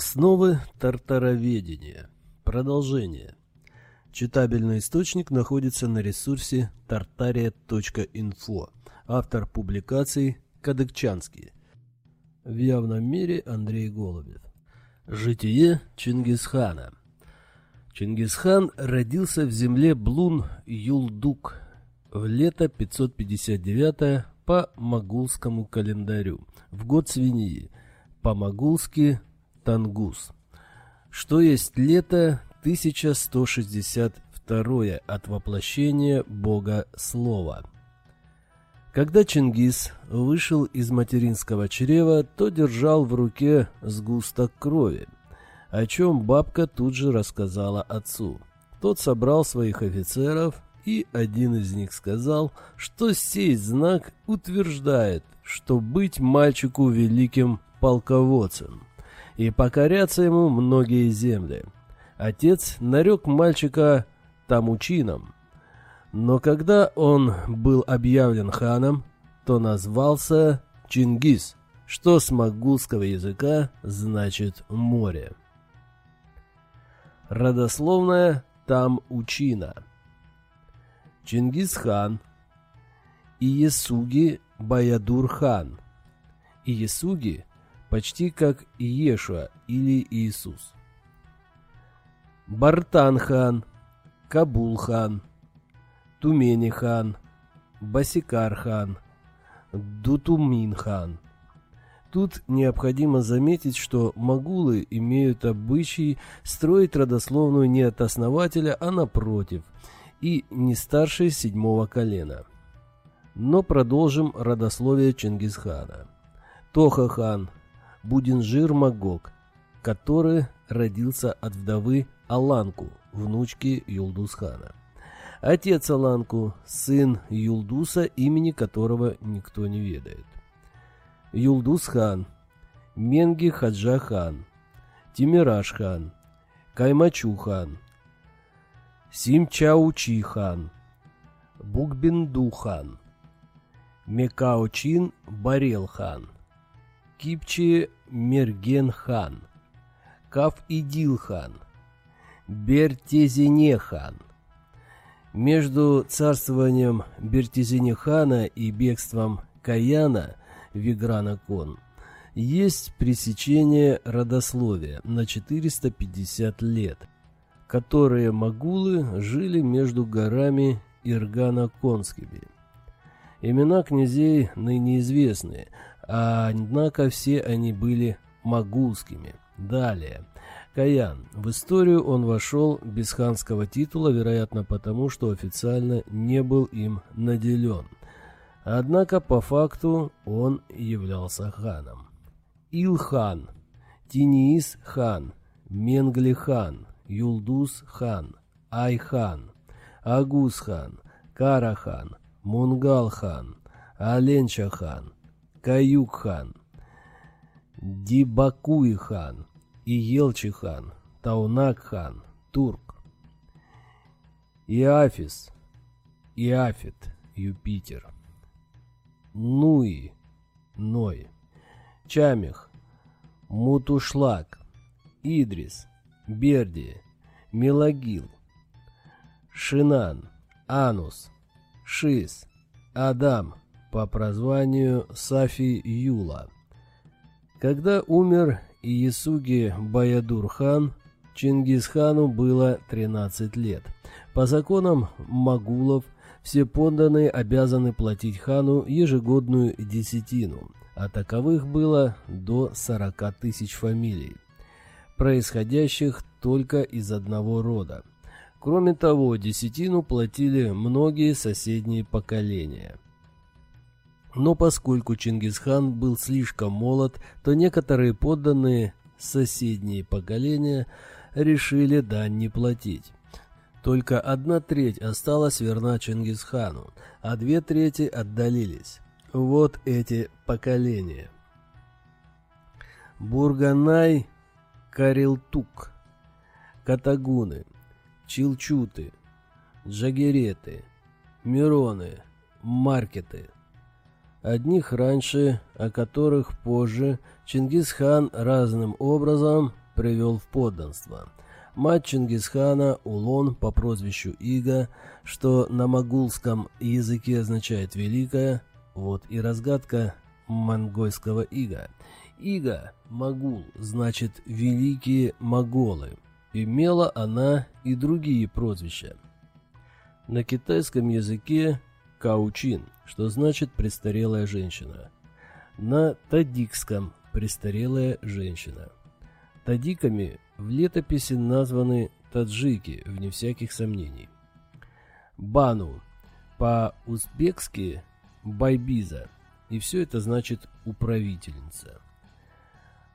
Основы тартароведения. Продолжение. Читабельный источник находится на ресурсе tartaria.info. Автор публикаций Кадыкчанский. В явном мире Андрей Голубев. Житие Чингисхана. Чингисхан родился в земле Блун-Юлдук в лето 559 по могулскому календарю, в год свиньи, по-могулски Тангус. Что есть лето 1162 от воплощения Бога Слова. Когда Чингис вышел из материнского чрева, то держал в руке сгусток крови, о чем бабка тут же рассказала отцу. Тот собрал своих офицеров, и один из них сказал, что сей знак утверждает, что быть мальчику великим полководцем и покорятся ему многие земли. Отец нарек мальчика Тамучином, но когда он был объявлен ханом, то назвался Чингис, что с могулского языка значит «море». Родословная Тамучина Чингисхан Иесуги Баядур-хан Иесуги почти как Иешуа или Иисус. Бартан-хан, Кабул-хан, Тумени-хан, Басикар-хан, Дутумин-хан. Тут необходимо заметить, что могулы имеют обычай строить родословную не от основателя, а напротив, и не старше седьмого колена. Но продолжим родословие Чингисхана. Тоха-хан, Будинжир Магог, который родился от вдовы Аланку, внучки Юлдусхана. Отец Аланку, сын Юлдуса, имени которого никто не ведает. Юлдус-хан, Менги Хаджа-хан, Тимираж-хан, Каймачу-хан, Симчаучи-хан, Мекаочин Барел-хан, Кипчи Мерген-хан, Каф-Идил-хан, Бертезине-хан. Между царствованием Бертезине-хана и бегством Каяна Виграна-кон есть пресечение родословия на 450 лет, которые могулы жили между горами Иргана-конскими. Имена князей ныне известны – Однако все они были могулскими. Далее. Каян. В историю он вошел без ханского титула, вероятно потому, что официально не был им наделен. Однако по факту он являлся ханом. Илхан, Тиниис хан, Менгли хан, Юлдус хан, Айхан, Агус хан, Карахан, Мунгал хан, Аленча хан, Каюк-хан, Дибакуй-хан, Иелчи-хан, Таунак-хан, Турк, Иафис, Иафит, Юпитер, Нуи, Ной, Чамих, Мутушлак, Идрис, Берди, Мелагил, Шинан, Анус, Шис, Адам, по прозванию Сафи Юла. Когда умер Иесуги Баядур-хан, Чингисхану было 13 лет. По законам Магулов все подданные обязаны платить хану ежегодную десятину, а таковых было до 40 тысяч фамилий, происходящих только из одного рода. Кроме того, десятину платили многие соседние поколения – но поскольку Чингисхан был слишком молод, то некоторые подданные соседние поколения решили дань не платить. Только одна треть осталась верна Чингисхану, а две трети отдалились. Вот эти поколения. Бурганай, Карилтук, Катагуны, Чилчуты, Джагереты, Мироны, Маркеты – Одних раньше, о которых позже, Чингисхан разным образом привел в подданство. Мать Чингисхана Улон по прозвищу Ига, что на могулском языке означает «великая», вот и разгадка монгольского Ига. Ига, Могул, значит «великие моголы». Имела она и другие прозвища. На китайском языке Каучин, что значит «престарелая женщина». На тадикском «престарелая женщина». Тадиками в летописи названы таджики, вне всяких сомнений. Бану, по-узбекски Байбиза, и все это значит «управительница».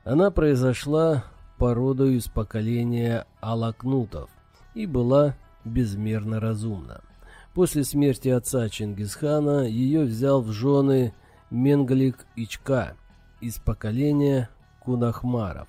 Она произошла породою из поколения алакнутов и была безмерно разумна. После смерти отца Чингисхана ее взял в жены Менглик Ичка из поколения Кунахмаров.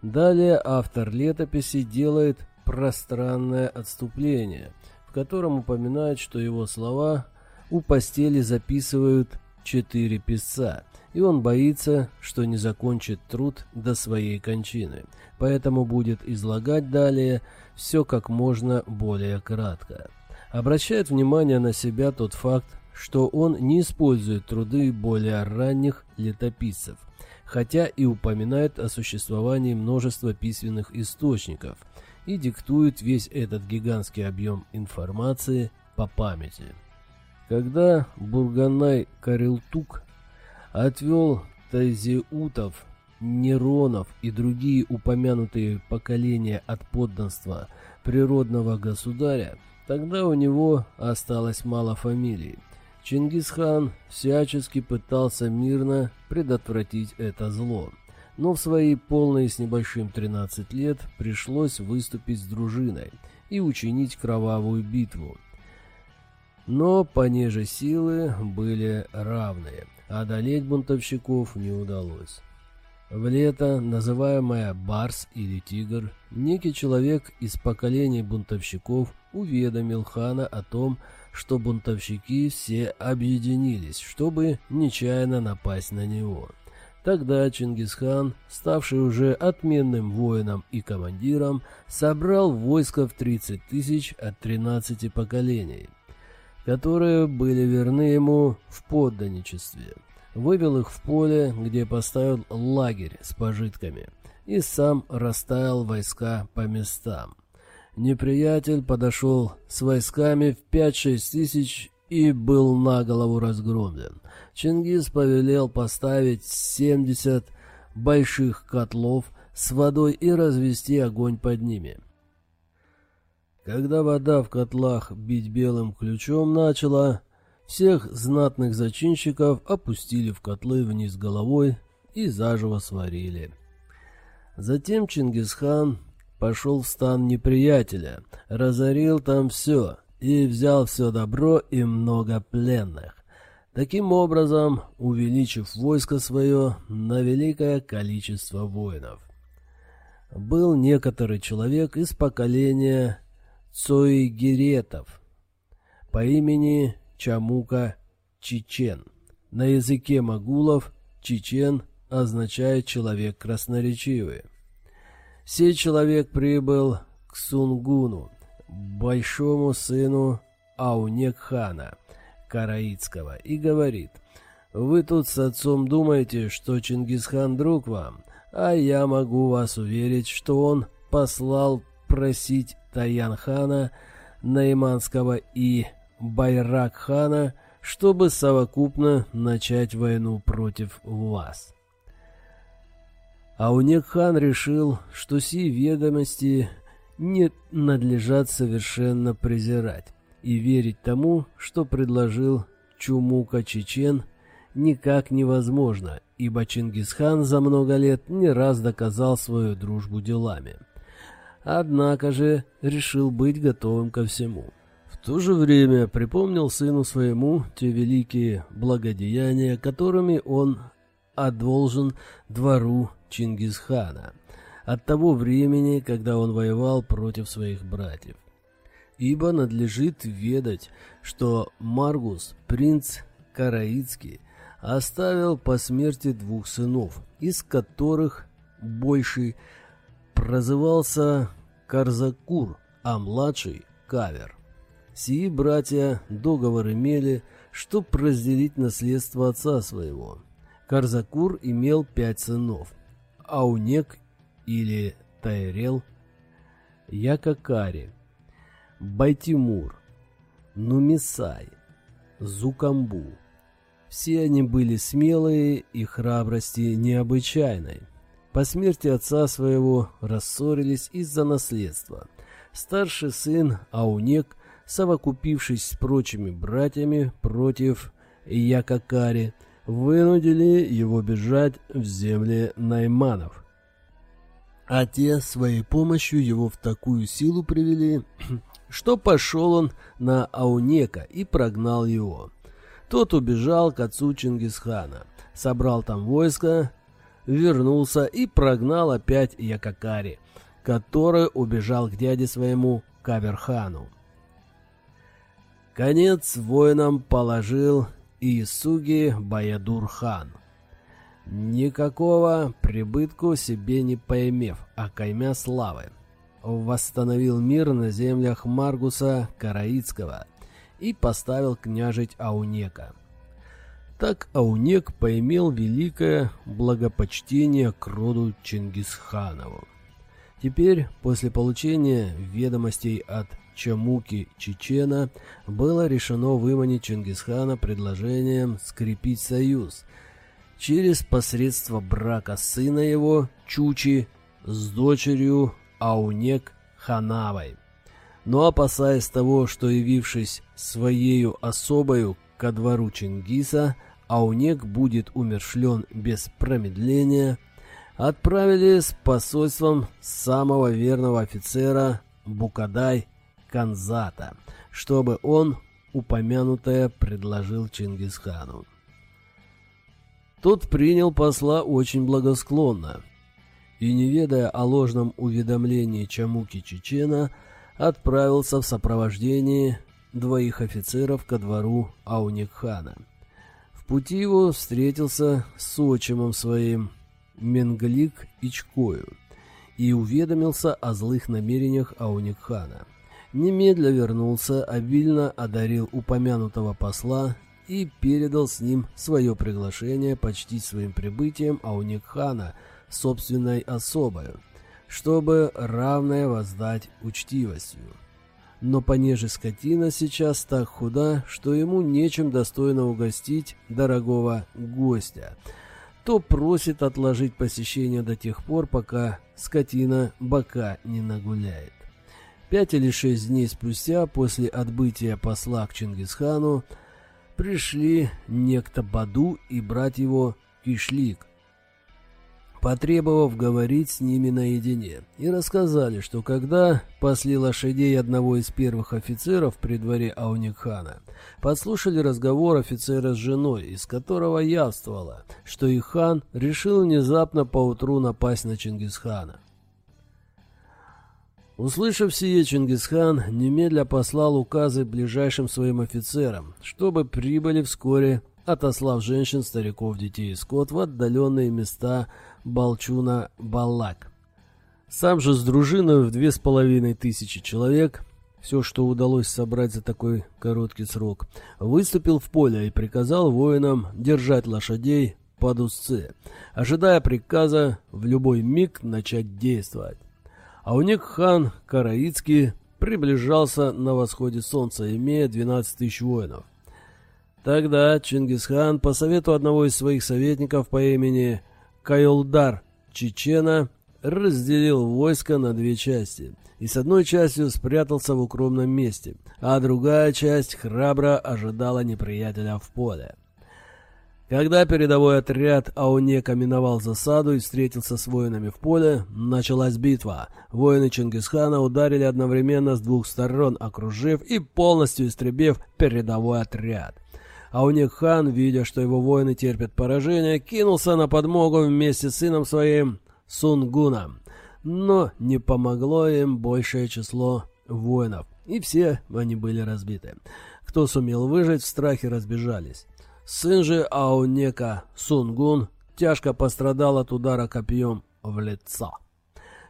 Далее автор летописи делает пространное отступление, в котором упоминает, что его слова у постели записывают четыре писца, и он боится, что не закончит труд до своей кончины, поэтому будет излагать далее все как можно более кратко. Обращает внимание на себя тот факт, что он не использует труды более ранних летописцев, хотя и упоминает о существовании множества письменных источников и диктует весь этот гигантский объем информации по памяти. Когда Бурганай Карелтук отвел Тайзеутов, Неронов и другие упомянутые поколения от подданства природного государя, тогда у него осталось мало фамилий – Чингисхан всячески пытался мирно предотвратить это зло, но в свои полные с небольшим 13 лет пришлось выступить с дружиной и учинить кровавую битву. Но понеже силы были равные, одолеть бунтовщиков не удалось. В лето, называемое Барс или Тигр, некий человек из поколения бунтовщиков уведомил хана о том, что бунтовщики все объединились, чтобы нечаянно напасть на него. Тогда Чингисхан, ставший уже отменным воином и командиром, собрал войско в 30 тысяч от 13 поколений, которые были верны ему в подданничестве. Вывел их в поле, где поставил лагерь с пожитками, и сам расставил войска по местам. Неприятель подошел с войсками в 5-6 тысяч и был на голову разгромлен. Чингис повелел поставить 70 больших котлов с водой и развести огонь под ними. Когда вода в котлах бить белым ключом начала, всех знатных зачинщиков опустили в котлы вниз головой и заживо сварили. Затем Чингисхан пошел в стан неприятеля, разорил там все и взял все добро и много пленных. Таким образом, увеличив войско свое на великое количество воинов. Был некоторый человек из поколения Цоигеретов по имени Чамука Чечен. На языке магулов Чечен означает «человек красноречивый». Сей человек прибыл к Сунгуну, большому сыну Аунек-хана Караитского, и говорит, «Вы тут с отцом думаете, что Чингисхан друг вам, а я могу вас уверить, что он послал просить Таян-хана, Найманского и Байрак-хана, чтобы совокупно начать войну против вас». Аунек-хан решил, что сии ведомости не надлежат совершенно презирать и верить тому, что предложил Чумука Чечен, никак невозможно, ибо Чингисхан за много лет не раз доказал свою дружбу делами. Однако же решил быть готовым ко всему. В то же время припомнил сыну своему те великие благодеяния, которыми он одолжен двору Чингисхана от того времени, когда он воевал против своих братьев. Ибо надлежит ведать, что Маргус, принц Караицкий, оставил по смерти двух сынов, из которых больший прозывался Карзакур, а младший — Кавер. Сии братья договор имели, чтоб разделить наследство отца своего. Карзакур имел пять сынов — Аунек или Тайрел, Якакари, Байтимур, Нумисай, Зукамбу. Все они были смелые и храбрости необычайной. По смерти отца своего рассорились из-за наследства. Старший сын Аунек, совокупившись с прочими братьями против Якакари, вынудили его бежать в земли Найманов а те своей помощью его в такую силу привели, что пошел он на Аунека и прогнал его. Тот убежал к отцу Чингисхана, собрал там войско, вернулся и прогнал опять Якакари, который убежал к дяде своему Каверхану. Конец воинам положил Иисуги Баядур-хан – Никакого прибытку себе не поимев, а каймя славы. Восстановил мир на землях Маргуса Караицкого и поставил княжить Аунека. Так Аунек поимел великое благопочтение к роду Чингисханову. Теперь, после получения ведомостей от Чамуки Чечена, было решено выманить Чингисхана предложением скрепить союз – через посредство брака сына его, Чучи, с дочерью Аунек Ханавой. Но опасаясь того, что явившись своею особою ко двору Чингиса, Аунек будет умершлен без промедления, отправили с посольством самого верного офицера Букадай Канзата, чтобы он упомянутое предложил Чингисхану. Тот принял посла очень благосклонно и, не ведая о ложном уведомлении Чамуки Чечена, отправился в сопровождении двоих офицеров ко двору Ауникхана. В пути его встретился с отчимом своим Менглик Ичкою и уведомился о злых намерениях Ауникхана. Немедля вернулся, обильно одарил упомянутого посла и передал с ним свое приглашение почтить своим прибытием Ауникхана собственной особою, чтобы равное воздать учтивостью. Но понеже скотина сейчас так худа, что ему нечем достойно угостить дорогого гостя, то просит отложить посещение до тех пор, пока скотина бока не нагуляет. Пять или шесть дней спустя, после отбытия посла к Чингисхану, пришли некто Баду и брать его Кишлик, потребовав говорить с ними наедине, и рассказали, что когда пасли лошадей одного из первых офицеров при дворе Ауникхана, подслушали разговор офицера с женой, из которого явствовало, что их хан решил внезапно поутру напасть на Чингисхана. Услышав сие, Чингисхан немедля послал указы ближайшим своим офицерам, чтобы прибыли вскоре, отослав женщин, стариков, детей и скот в отдаленные места Балчуна-Баллак. Сам же с дружиной в две с половиной тысячи человек, все, что удалось собрать за такой короткий срок, выступил в поле и приказал воинам держать лошадей под узцы, ожидая приказа в любой миг начать действовать а у них хан Караицкий приближался на восходе солнца, имея 12 тысяч воинов. Тогда Чингисхан по совету одного из своих советников по имени Кайолдар Чечена разделил войско на две части и с одной частью спрятался в укромном месте, а другая часть храбро ожидала неприятеля в поле. Когда передовой отряд Аунека миновал засаду и встретился с воинами в поле, началась битва. Воины Чингисхана ударили одновременно с двух сторон, окружив и полностью истребив передовой отряд. Аунек-хан, видя, что его воины терпят поражение, кинулся на подмогу вместе с сыном своим Сунгуном. Но не помогло им большее число воинов, и все они были разбиты. Кто сумел выжить, в страхе разбежались. Сын же Аунека Сунгун тяжко пострадал от удара копьем в лицо.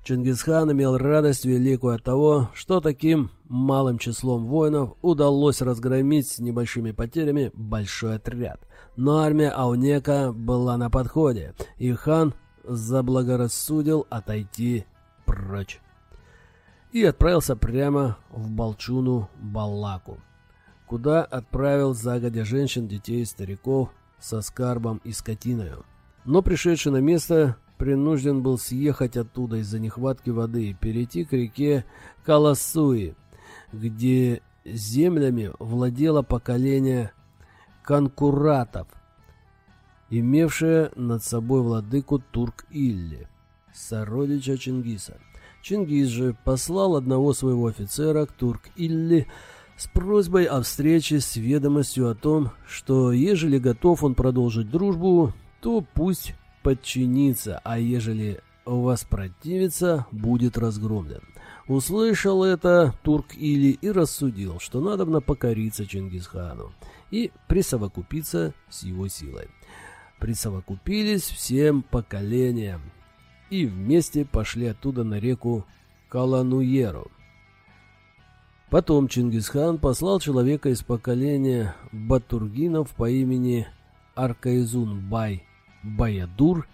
Чингисхан имел радость великую от того, что таким малым числом воинов удалось разгромить с небольшими потерями большой отряд. Но армия Аунека была на подходе, и хан заблагорассудил отойти прочь. И отправился прямо в Балчуну Баллаку, куда отправил загодя женщин, детей стариков со скарбом и скотиною. Но пришедший на место принужден был съехать оттуда из-за нехватки воды и перейти к реке Каласуи, где землями владело поколение конкуратов, имевшее над собой владыку Турк-Илли, сородича Чингиса. Чингис же послал одного своего офицера к Турк-Илли с просьбой о встрече с ведомостью о том, что ежели готов он продолжить дружбу, то пусть подчинится, а ежели воспротивится, будет разгромлен. Услышал это турк Или и рассудил, что надобно покориться Чингисхану и присовокупиться с его силой. Присовокупились всем поколениям и вместе пошли оттуда на реку Калануеру. Потом Чингисхан послал человека из поколения Батургинов по имени Аркаизун-бай Баядур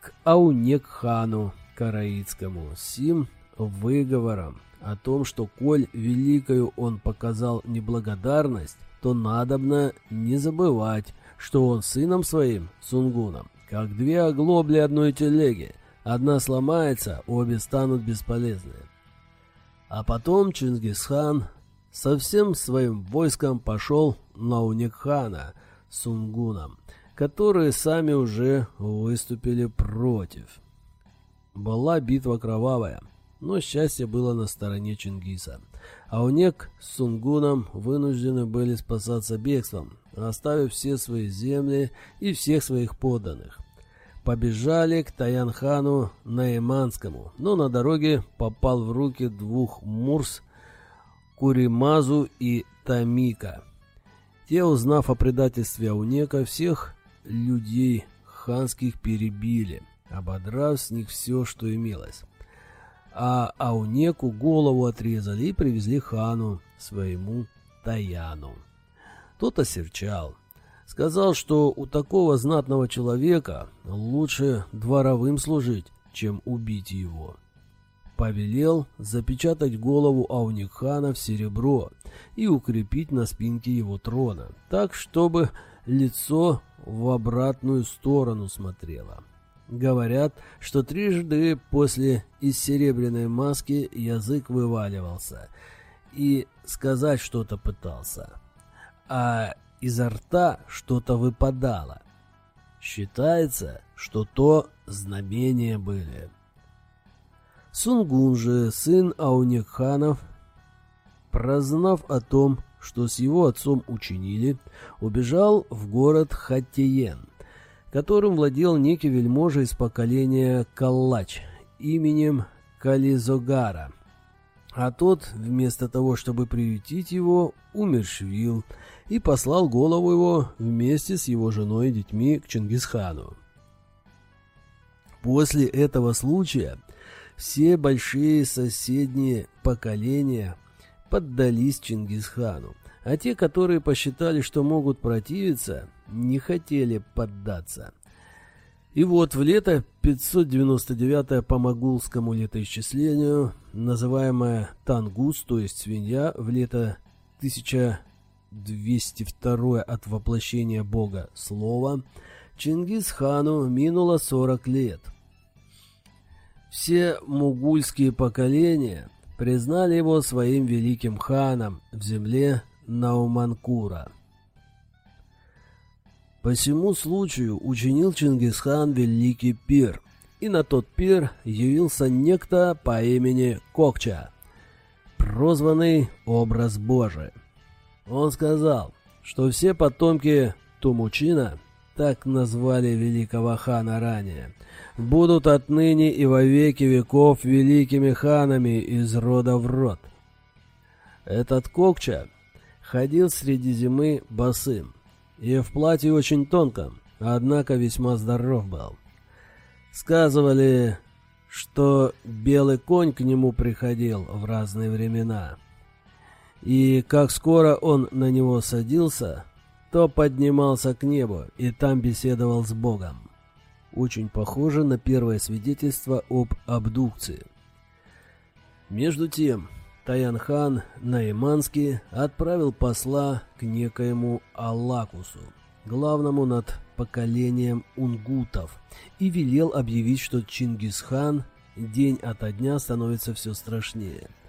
к Аунек-хану Караицкому сим выговором о том, что коль великою он показал неблагодарность, то надобно не забывать, что он сыном своим, Сунгуном, как две оглобли одной телеги, одна сломается, обе станут бесполезны. А потом Чингисхан со всем своим войском пошел на Уникхана с Сунгуном, которые сами уже выступили против. Была битва кровавая, но счастье было на стороне Чингиса. Аунек с Сунгуном вынуждены были спасаться бегством, оставив все свои земли и всех своих подданных. Побежали к Таянхану Наиманскому, но на дороге попал в руки двух мурс Куримазу и Тамика. Те, узнав о предательстве Аунека, всех людей ханских перебили, ободрав с них все, что имелось. А Аунеку голову отрезали и привезли хану, своему Таяну. Тот осерчал. Сказал, что у такого знатного человека лучше дворовым служить, чем убить его. Повелел запечатать голову Ауникхана в серебро и укрепить на спинке его трона, так, чтобы лицо в обратную сторону смотрела. Говорят, что трижды после из серебряной маски язык вываливался и сказать что-то пытался, а изо рта что-то выпадало. Считается, что то знамения были. Сунгун же, сын Ауникханов, прознав о том, что с его отцом учинили, убежал в город Хаттиен, которым владел некий вельможа из поколения Каллач именем Кализогара. А тот, вместо того, чтобы приютить его, умершвил и послал голову его вместе с его женой и детьми к Чингисхану. После этого случая все большие соседние поколения поддались Чингисхану, а те, которые посчитали, что могут противиться, не хотели поддаться. И вот в лето 599 по могулскому летоисчислению, называемое Тангус, то есть свинья, в лето 1202 от воплощения бога слова, Чингисхану минуло 40 лет. Все мугульские поколения признали его своим великим ханом в земле Науманкура. По всему случаю учинил Чингисхан великий пир, и на тот пир явился некто по имени Кокча, прозванный Образ Божий. Он сказал, что все потомки Тумучина, так назвали великого хана ранее, будут отныне и во веки веков великими ханами из рода в род. Этот Кокча ходил среди зимы босым и в платье очень тонком, однако весьма здоров был. Сказывали, что белый конь к нему приходил в разные времена. И как скоро он на него садился, то поднимался к небу и там беседовал с Богом. Очень похоже на первое свидетельство об абдукции. Между тем, Таян-хан Найманский отправил посла к некоему Аллакусу, главному над поколением унгутов, и велел объявить, что Чингисхан день ото дня становится все страшнее –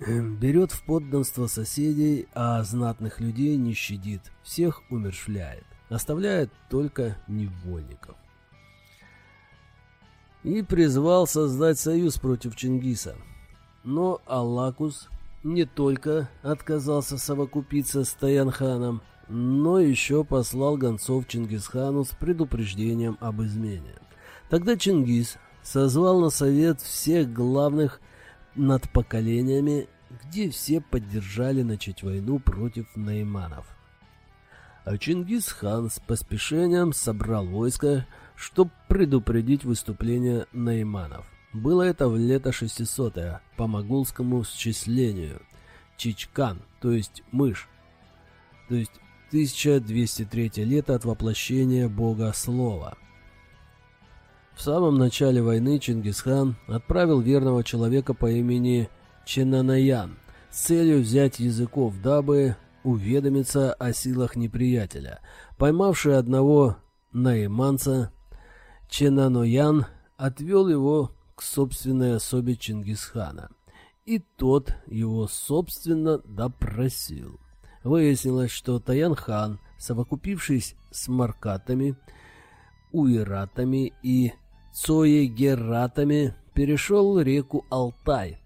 берет в подданство соседей, а знатных людей не щадит, всех умершвляет, оставляет только невольников. И призвал создать союз против Чингиса. Но Аллакус не только отказался совокупиться с Таянханом, но еще послал гонцов Чингисхану с предупреждением об измене. Тогда Чингис созвал на совет всех главных над поколениями, где все поддержали начать войну против найманов. А Чингисхан с поспешением собрал войско, чтобы предупредить выступление найманов. Было это в лето 600 по могулскому счислению. Чичкан, то есть мышь, то есть 1203 лето от воплощения бога слова – в самом начале войны Чингисхан отправил верного человека по имени Ченанаян с целью взять языков, дабы уведомиться о силах неприятеля. Поймавший одного наиманца, Ченаноян отвел его к собственной особе Чингисхана, и тот его собственно допросил. Выяснилось, что Таян-хан, совокупившись с маркатами, уиратами и Цоегератами перешел реку Алтай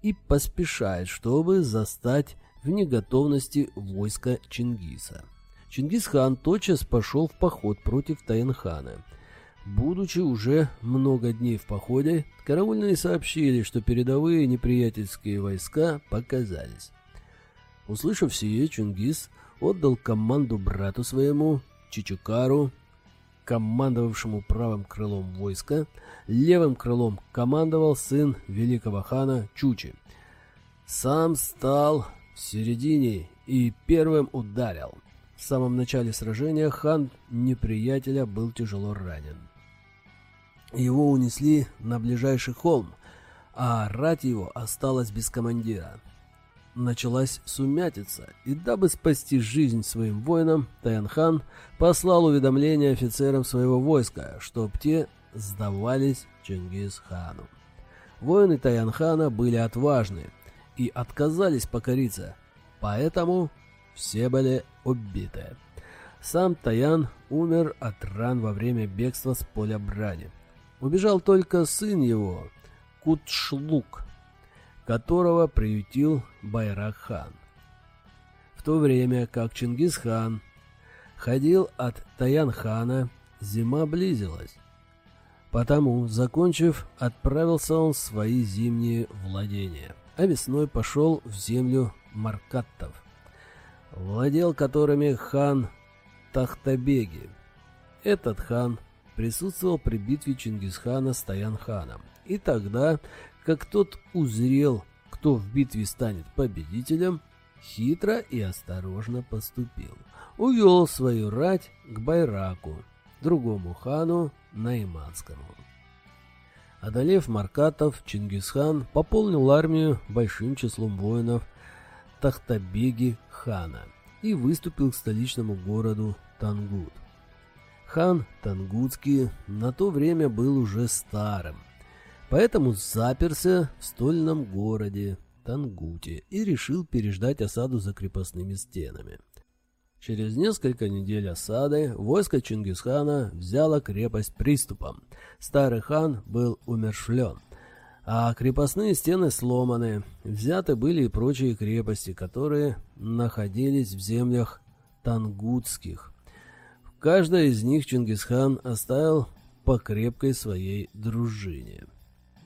и поспешает, чтобы застать в неготовности войско Чингиса. Чингисхан тотчас пошел в поход против Таянхана. Будучи уже много дней в походе, караульные сообщили, что передовые неприятельские войска показались. Услышав сие, Чингис отдал команду брату своему, Чичукару, командовавшему правым крылом войска, левым крылом командовал сын великого хана Чучи. Сам стал в середине и первым ударил. В самом начале сражения хан неприятеля был тяжело ранен. Его унесли на ближайший холм, а рать его осталась без командира началась сумятица, и дабы спасти жизнь своим воинам, Таянхан послал уведомление офицерам своего войска, чтоб те сдавались Чингисхану. Воины Таянхана были отважны и отказались покориться, поэтому все были убиты. Сам Таян умер от ран во время бегства с поля брани. Убежал только сын его, Кутшлук, которого приютил Байрак-хан. В то время как Чингисхан ходил от Таян-хана, зима близилась. Потому, закончив, отправился он в свои зимние владения, а весной пошел в землю Маркаттов, владел которыми хан Тахтабеги. Этот хан присутствовал при битве Чингисхана с Таян-ханом, и тогда как тот узрел, кто в битве станет победителем, хитро и осторожно поступил. Увел свою рать к Байраку, другому хану Найманскому. Одолев Маркатов, Чингисхан пополнил армию большим числом воинов Тахтабеги хана и выступил к столичному городу Тангут. Хан Тангутский на то время был уже старым – Поэтому заперся в стольном городе Тангуте и решил переждать осаду за крепостными стенами. Через несколько недель осады войско Чингисхана взяло крепость приступом. Старый хан был умершлен, а крепостные стены сломаны. Взяты были и прочие крепости, которые находились в землях тангутских. В каждой из них Чингисхан оставил по крепкой своей дружине.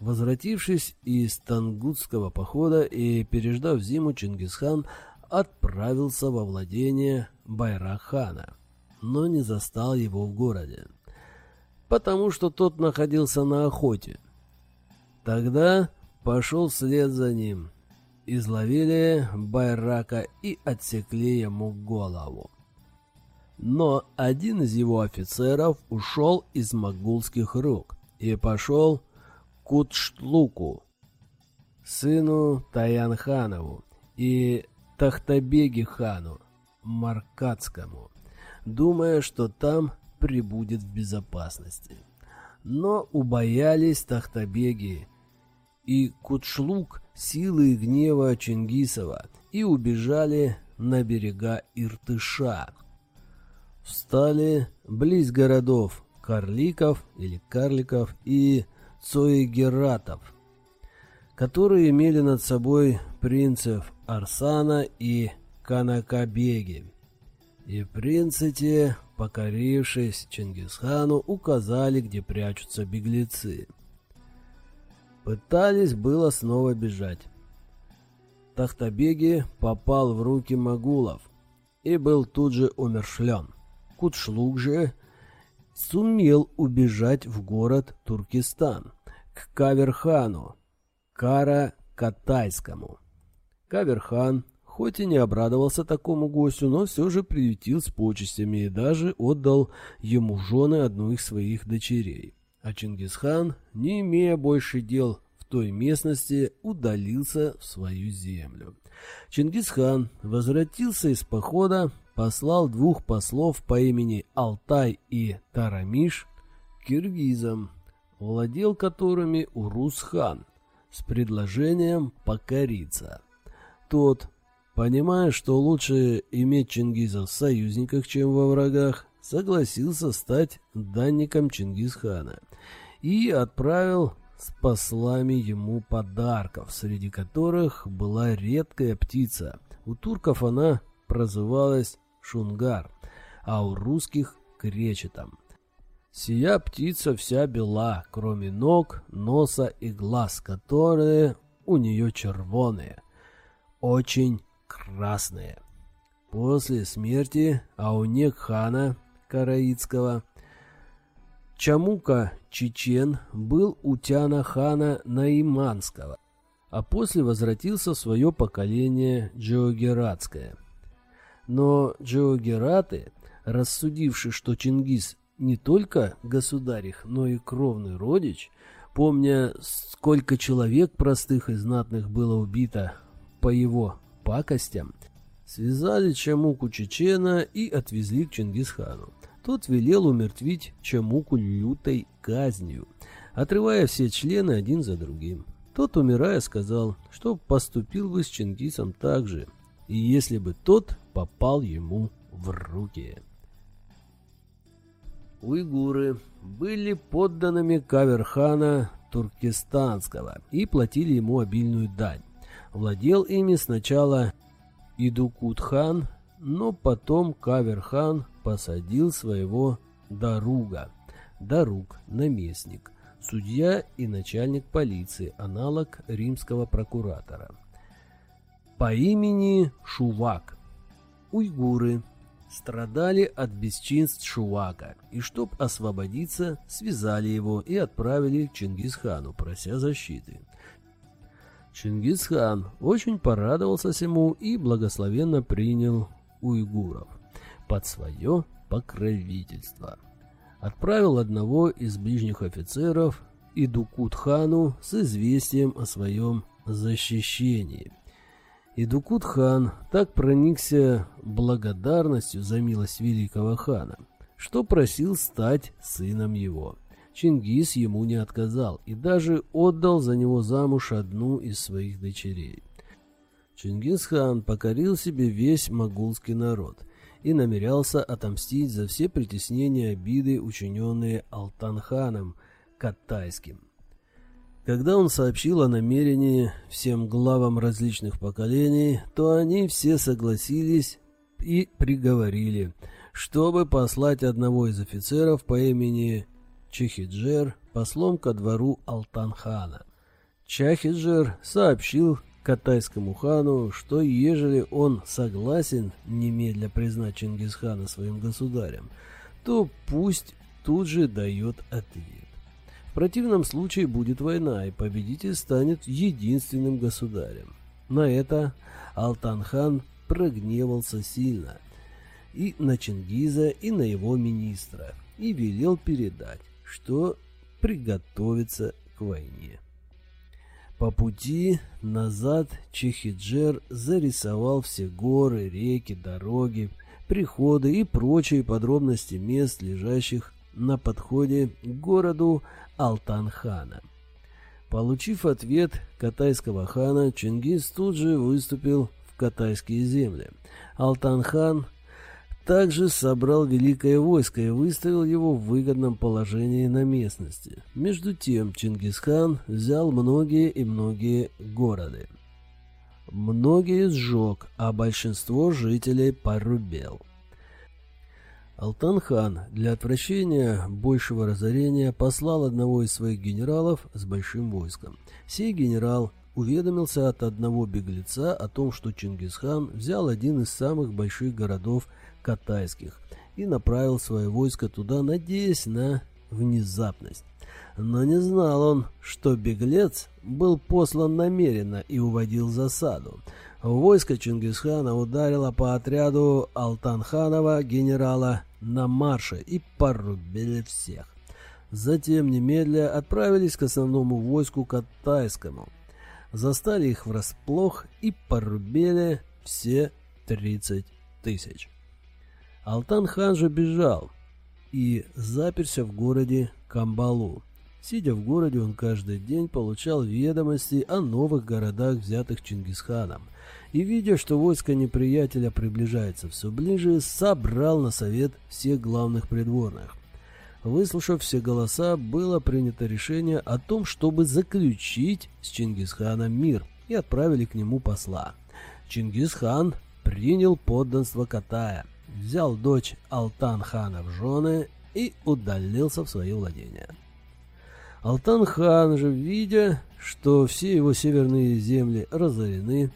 Возвратившись из Тангутского похода и переждав зиму, Чингисхан отправился во владение Байрахана, но не застал его в городе, потому что тот находился на охоте. Тогда пошел вслед за ним. Изловили Байрака и отсекли ему голову. Но один из его офицеров ушел из могулских рук и пошел к Утшлуку, сыну Таянханову и Тахтабеги хану Маркатскому, думая, что там прибудет в безопасности. Но убоялись Тахтабеги и Кутшлук силы гнева Чингисова и убежали на берега Иртыша. Встали близ городов Карликов или Карликов и Цоегератов, которые имели над собой принцев Арсана и Канакабеги. И принцы те, покорившись Чингисхану, указали, где прячутся беглецы. Пытались было снова бежать. Тахтабеги попал в руки Магулов и был тут же умершлен. Кутшлук же сумел убежать в город Туркестан, к Каверхану, Кара-Катайскому. Каверхан, хоть и не обрадовался такому гостю, но все же приютил с почестями и даже отдал ему жены одну из своих дочерей. А Чингисхан, не имея больше дел в той местности, удалился в свою землю. Чингисхан возвратился из похода, послал двух послов по имени Алтай и Тарамиш к киргизам, владел которыми Урус-хан, с предложением покориться. Тот, понимая, что лучше иметь чингизов в союзниках, чем во врагах, согласился стать данником Чингисхана и отправил с послами ему подарков, среди которых была редкая птица. У турков она прозывалась шунгар, а у русских — кречетом. Сия птица вся бела, кроме ног, носа и глаз, которые у нее червоные, очень красные. После смерти Аунек-хана Караицкого Чамука Чечен был у Тяна-хана Наиманского, а после возвратился в свое поколение Джиогератское – но джиогераты, рассудивши, что Чингис не только государь но и кровный родич, помня, сколько человек простых и знатных было убито по его пакостям, связали Чамуку Чечена и отвезли к Чингисхану. Тот велел умертвить Чамуку лютой казнью, отрывая все члены один за другим. Тот, умирая, сказал, что поступил бы с Чингисом так же, и если бы тот попал ему в руки. Уйгуры были подданными Каверхана Туркестанского и платили ему обильную дань. Владел ими сначала Идукут-хан, но потом Каверхан посадил своего Даруга. Даруг – наместник, судья и начальник полиции, аналог римского прокуратора по имени Шувак. Уйгуры страдали от бесчинств Шувака, и чтоб освободиться, связали его и отправили к Чингисхану, прося защиты. Чингисхан очень порадовался всему и благословенно принял уйгуров под свое покровительство. Отправил одного из ближних офицеров Идукут-хану с известием о своем защищении – и Дукут-хан так проникся благодарностью за милость великого хана, что просил стать сыном его. Чингис ему не отказал и даже отдал за него замуж одну из своих дочерей. Чингисхан покорил себе весь могулский народ и намерялся отомстить за все притеснения обиды, учиненные Алтанханом Катайским. Когда он сообщил о намерении всем главам различных поколений, то они все согласились и приговорили, чтобы послать одного из офицеров по имени Чехиджер послом ко двору Алтанхана. Чахиджер сообщил катайскому хану, что ежели он согласен немедля признать Чингисхана своим государем, то пусть тут же дает ответ противном случае будет война, и победитель станет единственным государем. На это Алтан-хан прогневался сильно и на Чингиза, и на его министра, и велел передать, что приготовиться к войне. По пути назад Чехиджер зарисовал все горы, реки, дороги, приходы и прочие подробности мест, лежащих на подходе к городу Алтанхана. Получив ответ катайского хана, Чингис тут же выступил в катайские земли. Алтанхан также собрал великое войско и выставил его в выгодном положении на местности. Между тем Чингисхан взял многие и многие города. Многие сжег, а большинство жителей порубил. Алтан-хан для отвращения большего разорения послал одного из своих генералов с большим войском. Сей генерал уведомился от одного беглеца о том, что Чингисхан взял один из самых больших городов катайских и направил свое войско туда, надеясь на внезапность. Но не знал он, что беглец был послан намеренно и уводил засаду. Войско Чингисхана ударило по отряду Алтанханова генерала на марше и порубили всех. Затем немедля отправились к основному войску Катайскому. Застали их врасплох и порубили все 30 тысяч. Алтан-хан же бежал и заперся в городе Камбалу. Сидя в городе, он каждый день получал ведомости о новых городах, взятых Чингисханом, и, видя, что войско неприятеля приближается все ближе, собрал на совет всех главных придворных. Выслушав все голоса, было принято решение о том, чтобы заключить с Чингисханом мир, и отправили к нему посла. Чингисхан принял подданство Катая, взял дочь Алтан-хана в жены и удалился в свое владение. Алтан-хан же, видя, что все его северные земли разорены,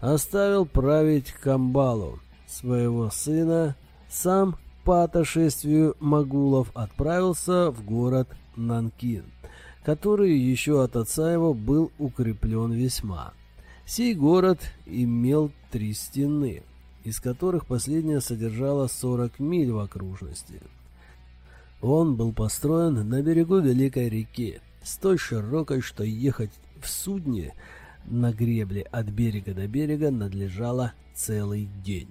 оставил править Камбалу, своего сына, сам по отошествию Магулов отправился в город Нанкин, который еще от отца его был укреплен весьма. Сей город имел три стены, из которых последняя содержала 40 миль в окружности. Он был построен на берегу Великой реки, столь широкой, что ехать в судне на гребле от берега до берега надлежало целый день.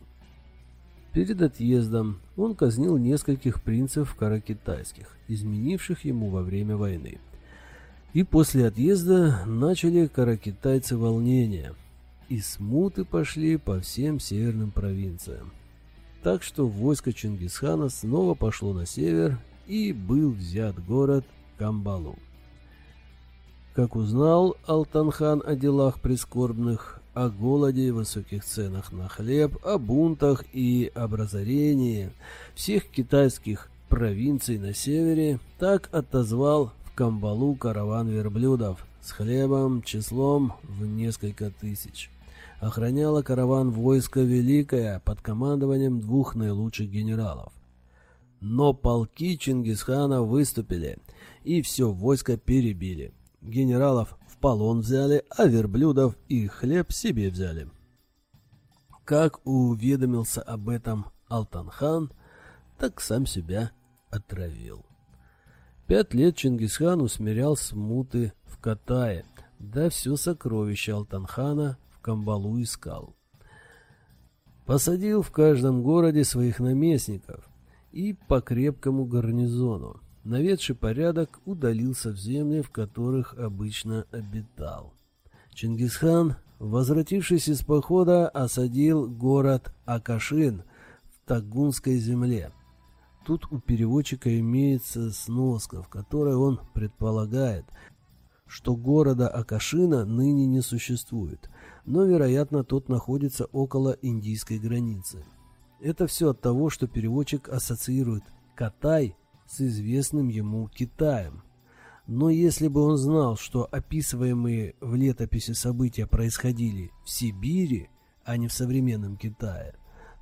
Перед отъездом он казнил нескольких принцев каракитайских, изменивших ему во время войны. И после отъезда начали каракитайцы волнения, и смуты пошли по всем северным провинциям. Так что войско Чингисхана снова пошло на север, и был взят город Камбалу. Как узнал Алтанхан о делах прискорбных, о голоде и высоких ценах на хлеб, о бунтах и об разорении всех китайских провинций на севере, так отозвал в Камбалу караван верблюдов с хлебом числом в несколько тысяч. Охраняла караван войско Великое под командованием двух наилучших генералов. Но полки Чингисхана выступили, и все войско перебили. Генералов в полон взяли, а верблюдов и хлеб себе взяли. Как уведомился об этом Алтанхан, так сам себя отравил. Пять лет Чингисхан усмирял смуты в Катае, да все сокровище Алтанхана в Камбалу искал. Посадил в каждом городе своих наместников и по крепкому гарнизону наведший порядок, удалился в земли, в которых обычно обитал. Чингисхан, возвратившись из похода, осадил город Акашин в Тагунской земле. Тут у переводчика имеется сноска, в которой он предполагает, что города Акашина ныне не существует, но, вероятно, тот находится около индийской границы. Это все от того, что переводчик ассоциирует Катай с известным ему Китаем. Но если бы он знал, что описываемые в летописи события происходили в Сибири, а не в современном Китае,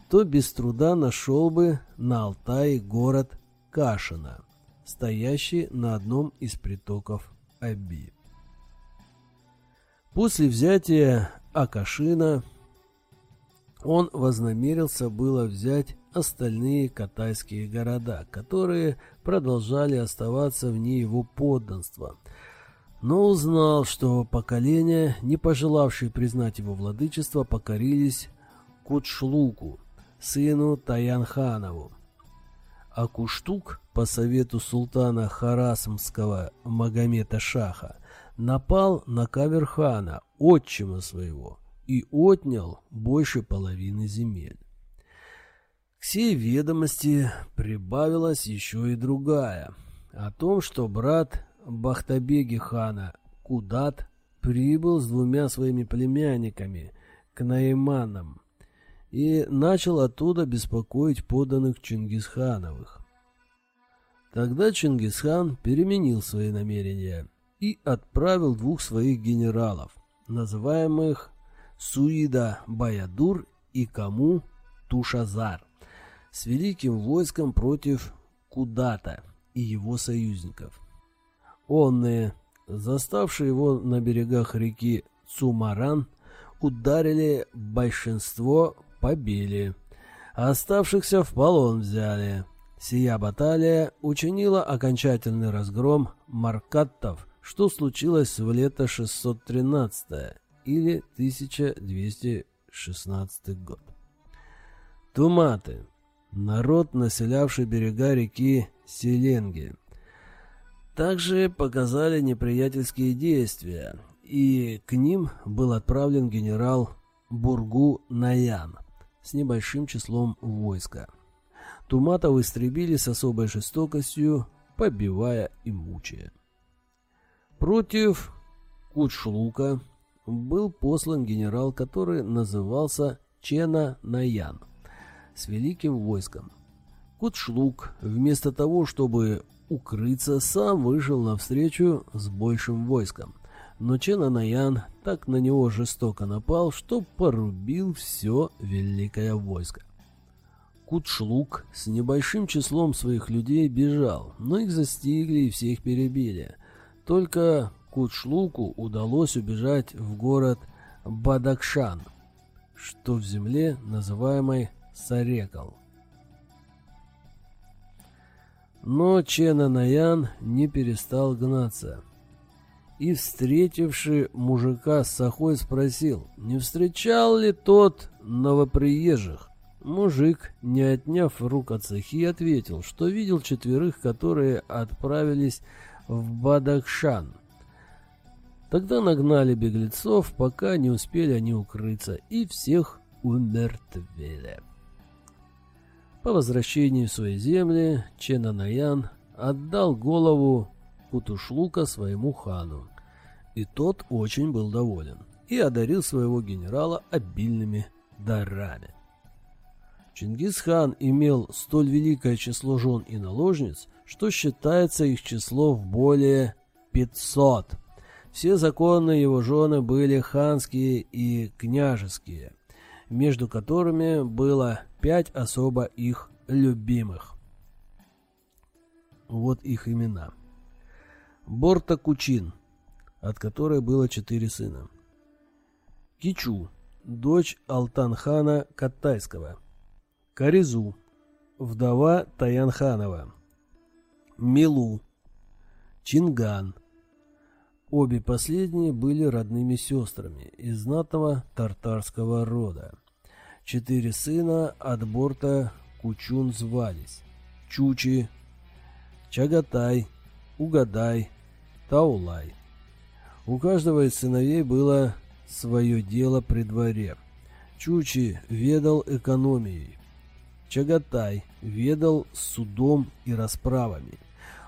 то без труда нашел бы на Алтае город Кашина, стоящий на одном из притоков Аби. После взятия Акашина он вознамерился было взять остальные катайские города, которые продолжали оставаться вне его подданства, но узнал, что поколения, не пожелавшие признать его владычество, покорились Кутшлуку, сыну Таянханову. А Куштук, по совету султана Харасмского Магомета Шаха, напал на Каверхана, отчима своего, и отнял больше половины земель. Сей ведомости прибавилась еще и другая, о том, что брат Бахтабеги хана Кудат прибыл с двумя своими племянниками к Наиманам и начал оттуда беспокоить подданных Чингисхановых. Тогда Чингисхан переменил свои намерения и отправил двух своих генералов, называемых Суида Баядур и Каму Тушазар, с великим войском против Кудата и его союзников. Онные, заставшие его на берегах реки Цумаран, ударили большинство, побили, а оставшихся в полон взяли. Сия баталия учинила окончательный разгром маркаттов, что случилось в лето 613 или 1216 год. Туматы. Народ, населявший берега реки Селенги. Также показали неприятельские действия, и к ним был отправлен генерал Бургу Наян с небольшим числом войска. Туматов истребили с особой жестокостью, побивая и мучая. Против Кучшлука был послан генерал, который назывался Чена Наян, с великим войском. Кутшлук, вместо того, чтобы укрыться, сам вышел навстречу с большим войском. Но Чена Наян так на него жестоко напал, что порубил все великое войско. Кутшлук с небольшим числом своих людей бежал, но их застигли и всех перебили. Только Кутшлуку удалось убежать в город Бадакшан, что в земле, называемой Сарекал. Но Чена Наян не перестал гнаться. И, встретивший мужика с сахой, спросил, не встречал ли тот новоприезжих. Мужик, не отняв рук от сахи, ответил, что видел четверых, которые отправились в Бадахшан. Тогда нагнали беглецов, пока не успели они укрыться, и всех умертвили. По возвращении в свои земли Ченанаян отдал голову Кутушлука своему хану, и тот очень был доволен и одарил своего генерала обильными дарами. Чингисхан имел столь великое число жен и наложниц, что считается их число в более 500. Все законные его жены были ханские и княжеские, между которыми было пять особо их любимых. Вот их имена. Борта Кучин, от которой было четыре сына. Кичу, дочь Алтанхана Катайского. Каризу, вдова Таянханова. Милу, Чинган, Обе последние были родными сестрами из знатного тартарского рода. Четыре сына от борта Кучун звались Чучи, Чагатай, Угадай, Таулай. У каждого из сыновей было свое дело при дворе. Чучи ведал экономией. Чагатай ведал судом и расправами.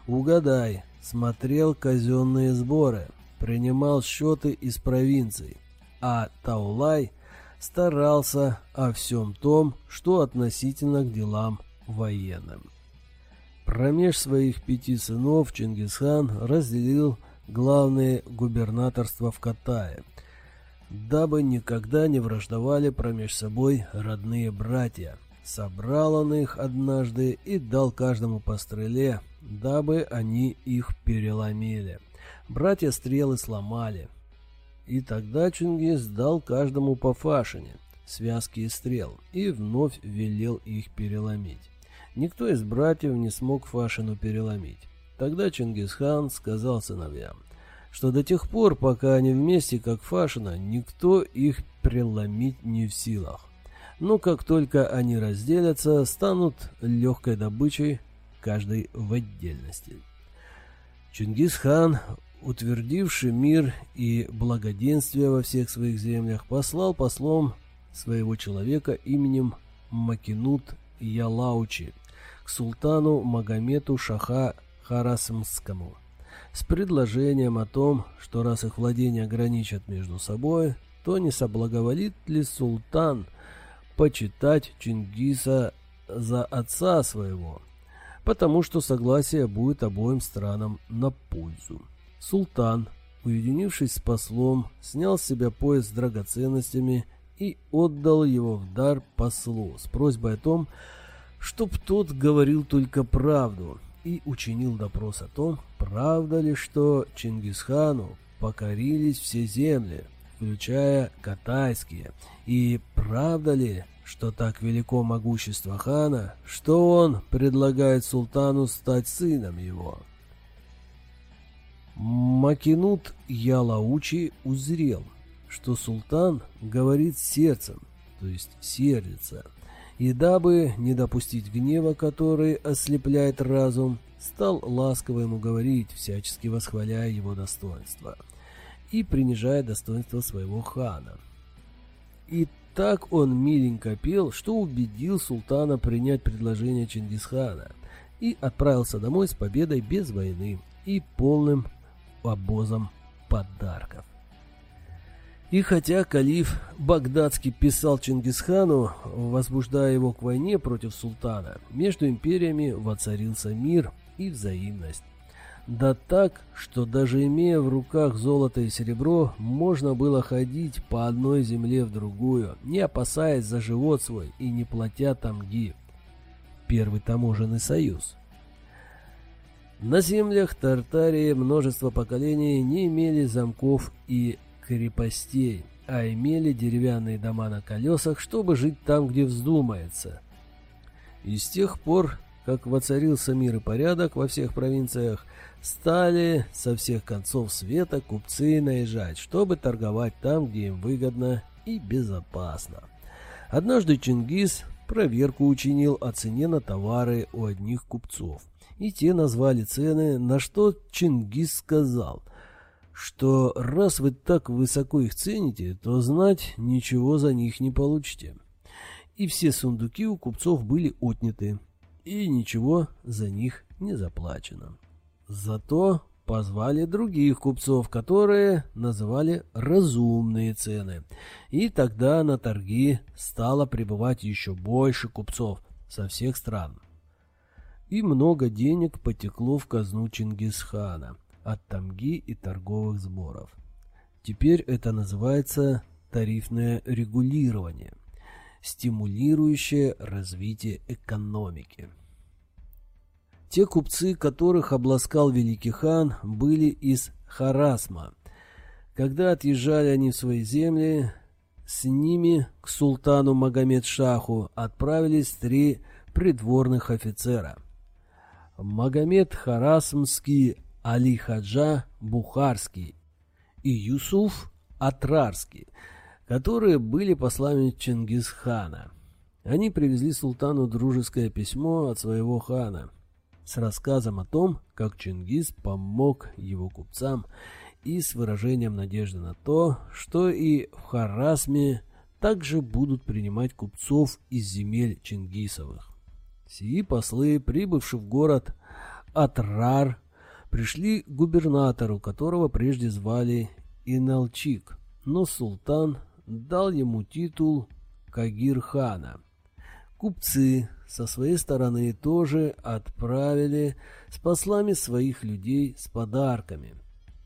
Угадай смотрел казенные сборы принимал счеты из провинций, а Таулай старался о всем том, что относительно к делам военным. Промеж своих пяти сынов Чингисхан разделил главные губернаторства в Катае, дабы никогда не враждовали промеж собой родные братья. Собрал он их однажды и дал каждому по стреле дабы они их переломили. Братья стрелы сломали. И тогда Чингис дал каждому по фашине, связки из стрел, и вновь велел их переломить. Никто из братьев не смог фашину переломить. Тогда Чингисхан сказал сыновьям, что до тех пор, пока они вместе, как фашина, никто их преломить не в силах. Но как только они разделятся, станут легкой добычей каждой в отдельности. Чингисхан, утвердивший мир и благоденствие во всех своих землях, послал послом своего человека именем Макинут Ялаучи к султану Магомету Шаха Харасмскому с предложением о том, что раз их владения граничат между собой, то не соблаговолит ли султан почитать Чингиса за отца своего, потому что согласие будет обоим странам на пользу. Султан, уединившись с послом, снял с себя пояс с драгоценностями и отдал его в дар послу с просьбой о том, чтоб тот говорил только правду и учинил допрос о том, правда ли, что Чингисхану покорились все земли, включая катайские, и правда ли, что так велико могущество хана, что он предлагает султану стать сыном его. Макинут Ялаучи узрел, что султан говорит сердцем, то есть сердится, и дабы не допустить гнева, который ослепляет разум, стал ласково ему говорить, всячески восхваляя его достоинство и принижая достоинство своего хана. И так он миленько пел, что убедил султана принять предложение Чингисхана и отправился домой с победой без войны и полным обозом подарков. И хотя калиф Багдадский писал Чингисхану, возбуждая его к войне против султана, между империями воцарился мир и взаимность. Да так, что даже имея в руках золото и серебро, можно было ходить по одной земле в другую, не опасаясь за живот свой и не платя тамги. Первый таможенный союз. На землях Тартарии множество поколений не имели замков и крепостей, а имели деревянные дома на колесах, чтобы жить там, где вздумается. И с тех пор, как воцарился мир и порядок во всех провинциях, стали со всех концов света купцы наезжать, чтобы торговать там, где им выгодно и безопасно. Однажды Чингис проверку учинил о цене на товары у одних купцов. И те назвали цены, на что Чингис сказал, что раз вы так высоко их цените, то знать ничего за них не получите. И все сундуки у купцов были отняты, и ничего за них не заплачено. Зато позвали других купцов, которые называли разумные цены. И тогда на торги стало прибывать еще больше купцов со всех стран. И много денег потекло в казну Чингисхана от тамги и торговых сборов. Теперь это называется тарифное регулирование, стимулирующее развитие экономики. Те купцы, которых обласкал великий хан, были из Харасма. Когда отъезжали они в свои земли, с ними к султану Магомед-Шаху отправились три придворных офицера. Магомед Харасмский, Али Хаджа Бухарский и Юсуф Атрарский, которые были послами Чингисхана. Они привезли султану дружеское письмо от своего хана – с рассказом о том, как Чингис помог его купцам и с выражением надежды на то, что и в Харасме также будут принимать купцов из земель Чингисовых. Сии послы, прибывшие в город Атрар, пришли к губернатору, которого прежде звали Иналчик, но султан дал ему титул Кагир-хана. Купцы со своей стороны тоже отправили с послами своих людей с подарками.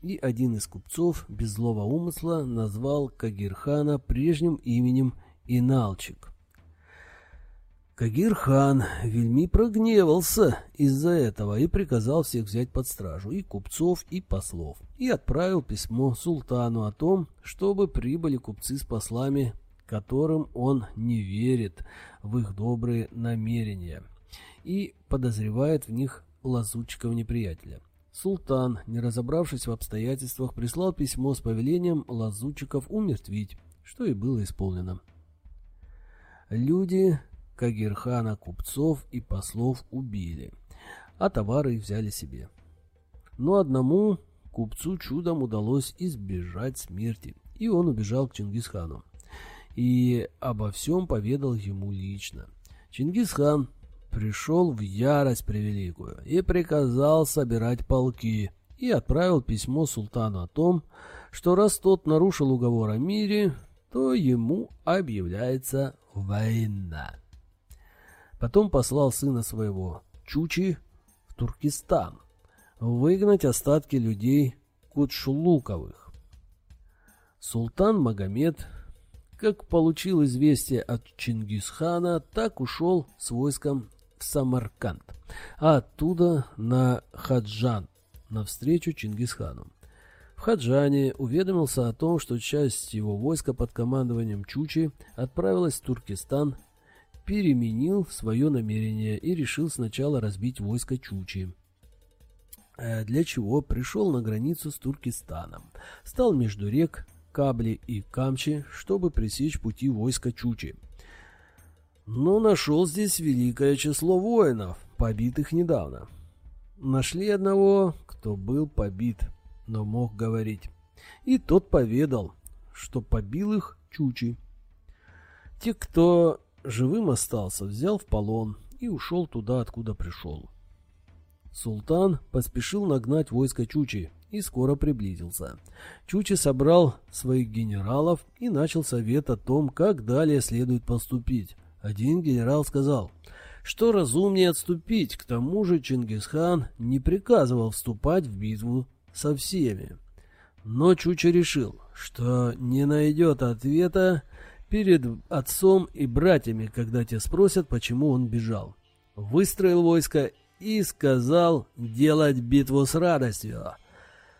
И один из купцов без злого умысла назвал Кагирхана прежним именем Иналчик. Кагир-хан вельми прогневался из-за этого и приказал всех взять под стражу, и купцов, и послов, и отправил письмо султану о том, чтобы прибыли купцы с послами, которым он не верит в их добрые намерения и подозревает в них лазутчиков неприятеля. Султан, не разобравшись в обстоятельствах, прислал письмо с повелением лазутчиков умертвить, что и было исполнено. Люди Кагирхана купцов и послов убили, а товары взяли себе. Но одному купцу чудом удалось избежать смерти, и он убежал к Чингисхану. И обо всем поведал ему лично. Чингисхан пришел в ярость превеликую и приказал собирать полки, и отправил письмо султану о том, что раз тот нарушил уговор о мире, то ему объявляется война. Потом послал сына своего, Чучи, в Туркестан, выгнать остатки людей Кутшулуковых. Султан Магомед, как получил известие от Чингисхана, так ушел с войском в Самарканд, а оттуда на Хаджан, навстречу Чингисхану. В Хаджане уведомился о том, что часть его войска под командованием Чучи отправилась в Туркестан переменил свое намерение и решил сначала разбить войско Чучи. Э, для чего пришел на границу с Туркестаном. Стал между рек Кабли и Камчи, чтобы пресечь пути войска Чучи. Но нашел здесь великое число воинов, побитых недавно. Нашли одного, кто был побит, но мог говорить. И тот поведал, что побил их Чучи. Те, кто живым остался, взял в полон и ушел туда, откуда пришел. Султан поспешил нагнать войско Чучи и скоро приблизился. Чучи собрал своих генералов и начал совет о том, как далее следует поступить. Один генерал сказал, что разумнее отступить, к тому же Чингисхан не приказывал вступать в битву со всеми. Но Чучи решил, что не найдет ответа перед отцом и братьями, когда те спросят, почему он бежал. Выстроил войско и сказал делать битву с радостью.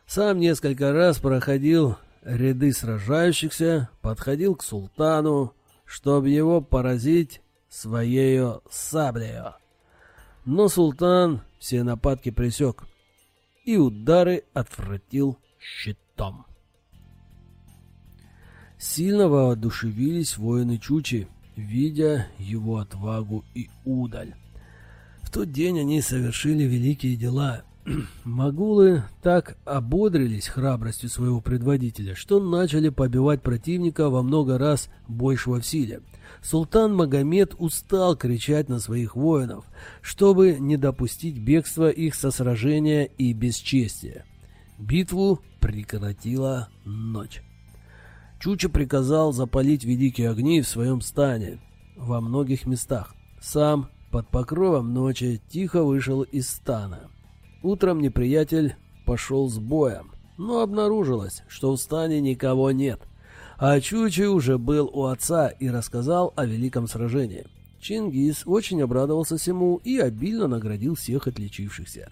Сам несколько раз проходил ряды сражающихся, подходил к султану, чтобы его поразить своею саблею. Но султан все нападки пресек и удары отвратил щитом. Сильно воодушевились воины Чучи, видя его отвагу и удаль. В тот день они совершили великие дела. Магулы так ободрились храбростью своего предводителя, что начали побивать противника во много раз большего в силе. Султан Магомед устал кричать на своих воинов, чтобы не допустить бегства их со сражения и бесчестия. Битву прекратила ночь. Чуча приказал запалить великие огни в своем стане во многих местах. Сам под покровом ночи тихо вышел из стана. Утром неприятель пошел с боем, но обнаружилось, что в стане никого нет. А Чучи уже был у отца и рассказал о великом сражении. Чингис очень обрадовался всему и обильно наградил всех отличившихся.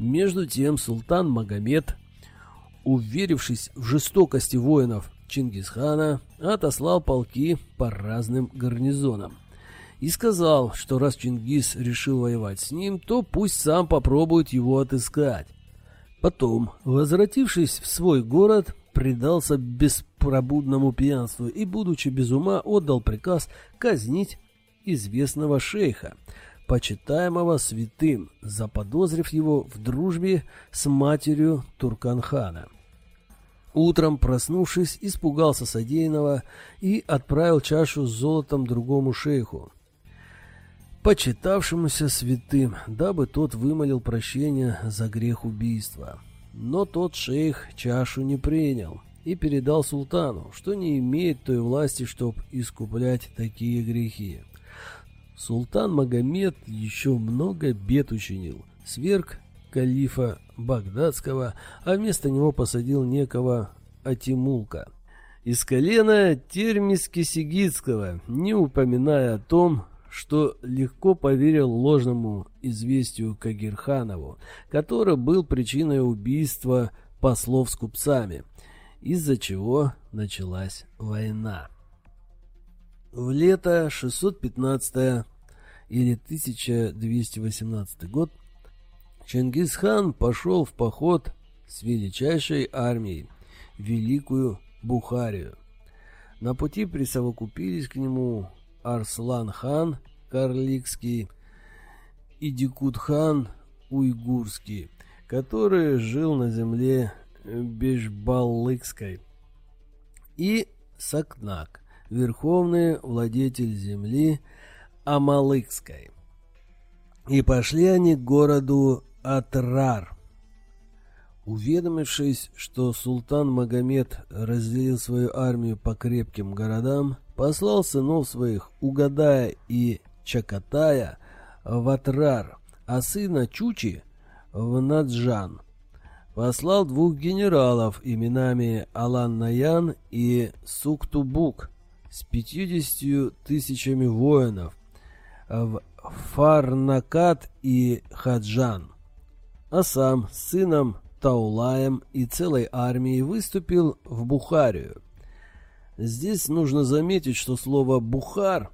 Между тем султан Магомед, уверившись в жестокости воинов Чингисхана отослал полки по разным гарнизонам и сказал, что раз Чингис решил воевать с ним, то пусть сам попробует его отыскать. Потом, возвратившись в свой город, предался беспробудному пьянству и, будучи без ума, отдал приказ казнить известного шейха, почитаемого святым, заподозрив его в дружбе с матерью Турканхана. Утром, проснувшись, испугался содеянного и отправил чашу с золотом другому шейху, почитавшемуся святым, дабы тот вымолил прощение за грех убийства. Но тот шейх чашу не принял и передал султану, что не имеет той власти, чтобы искуплять такие грехи. Султан Магомед еще много бед учинил, сверг калифа Багдадского, а вместо него посадил некого Атимулка из колена Термиски-Сигитского, не упоминая о том, что легко поверил ложному известию Кагирханову, который был причиной убийства послов с купцами, из-за чего началась война. В лето 615 или 1218 год Чингисхан пошел в поход с величайшей армией в Великую Бухарию. На пути присовокупились к нему Арслан-хан Карликский и Дикут-хан Уйгурский, который жил на земле Бешбаллыкской, и Сакнак, верховный владетель земли Амалыкской. И пошли они к городу Атрар. Уведомившись, что султан Магомед разделил свою армию по крепким городам, послал сынов своих Угадая и Чакатая в Атрар, а сына Чучи в Наджан. Послал двух генералов именами Алан Наян и Суктубук с пятьюдесятью тысячами воинов в Фарнакат и Хаджан, а сам с сыном Таулаем и целой армией выступил в Бухарию. Здесь нужно заметить, что слово «бухар»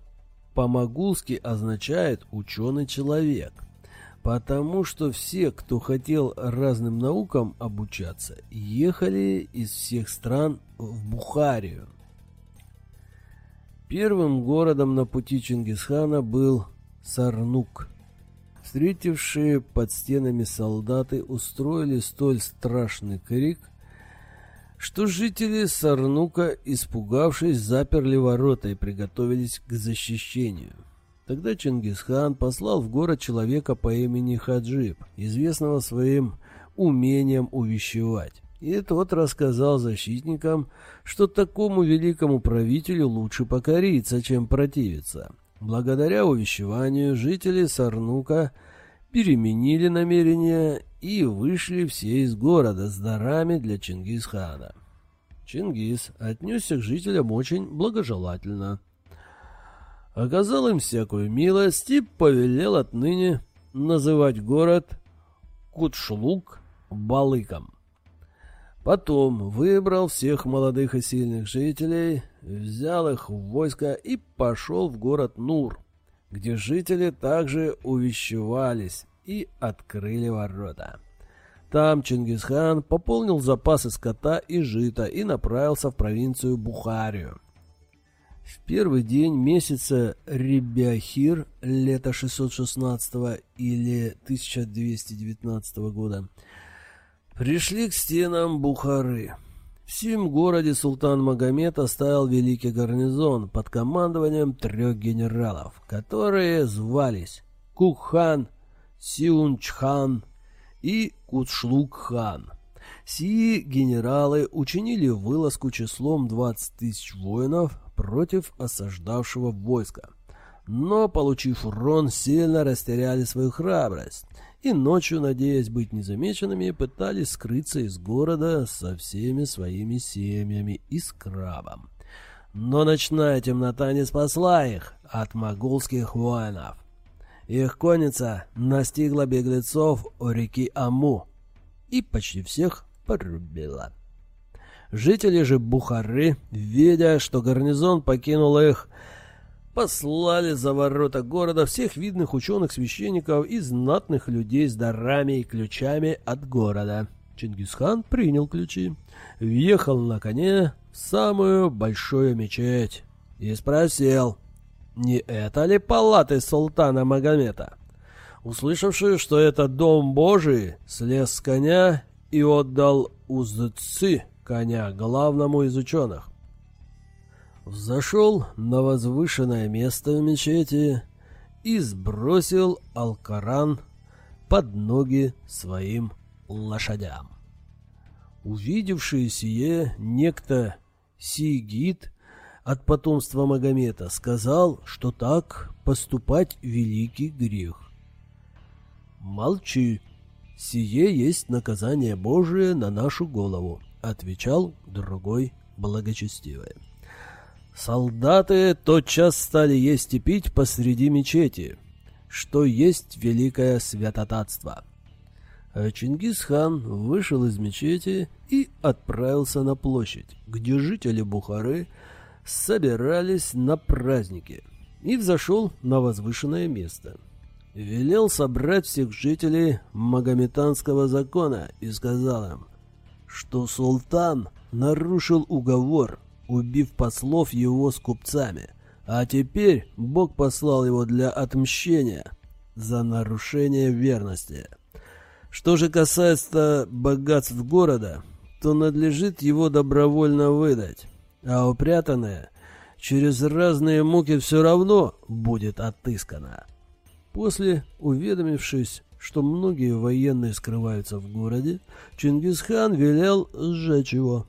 по-могулски означает «ученый человек», потому что все, кто хотел разным наукам обучаться, ехали из всех стран в Бухарию. Первым городом на пути Чингисхана был Сарнук. Встретившие под стенами солдаты устроили столь страшный крик, что жители Сарнука, испугавшись, заперли ворота и приготовились к защищению. Тогда Чингисхан послал в город человека по имени Хаджиб, известного своим умением увещевать. И тот рассказал защитникам, что такому великому правителю лучше покориться, чем противиться. Благодаря увещеванию жители Сарнука переменили намерения и вышли все из города с дарами для Чингисхана. Чингис отнесся к жителям очень благожелательно. Оказал им всякую милость и повелел отныне называть город Кутшлук Балыком. Потом выбрал всех молодых и сильных жителей, взял их в войско и пошел в город Нур, где жители также увещевались и открыли ворота. Там Чингисхан пополнил запасы скота и жита и направился в провинцию Бухарию. В первый день месяца Рибяхир лета 616 или 1219 года пришли к стенам Бухары. В сим городе султан Магомед оставил великий гарнизон под командованием трех генералов, которые звались Кукхан, Сиунчхан и Кутшлук-хан. Сии генералы учинили вылазку числом 20 тысяч воинов против осаждавшего войска. Но, получив урон, сильно растеряли свою храбрость и ночью, надеясь быть незамеченными, пытались скрыться из города со всеми своими семьями и с крабом. Но ночная темнота не спасла их от могулских воинов. Их конница настигла беглецов у реки Аму и почти всех порубила. Жители же Бухары, видя, что гарнизон покинул их, послали за ворота города всех видных ученых-священников и знатных людей с дарами и ключами от города. Чингисхан принял ключи, въехал на коне в самую большую мечеть и спросил, не это ли палаты султана Магомета? Услышавший, что это дом Божий, слез с коня и отдал узцы коня главному из ученых. Взошел на возвышенное место в мечети и сбросил Алкаран под ноги своим лошадям. Увидевший сие, некто Сигит от потомства Магомета сказал, что так поступать великий грех. «Молчи, сие есть наказание Божие на нашу голову», — отвечал другой благочестивый. Солдаты тотчас стали есть и пить посреди мечети, что есть великое святотатство. А Чингисхан вышел из мечети и отправился на площадь, где жители Бухары собирались на праздники, и взошел на возвышенное место. Велел собрать всех жителей Магометанского закона и сказал им, что султан нарушил уговор, убив послов его с купцами, а теперь Бог послал его для отмщения за нарушение верности. Что же касается богатств города, то надлежит его добровольно выдать, а упрятанное через разные муки все равно будет отыскано. После, уведомившись, что многие военные скрываются в городе, Чингисхан велел сжечь его.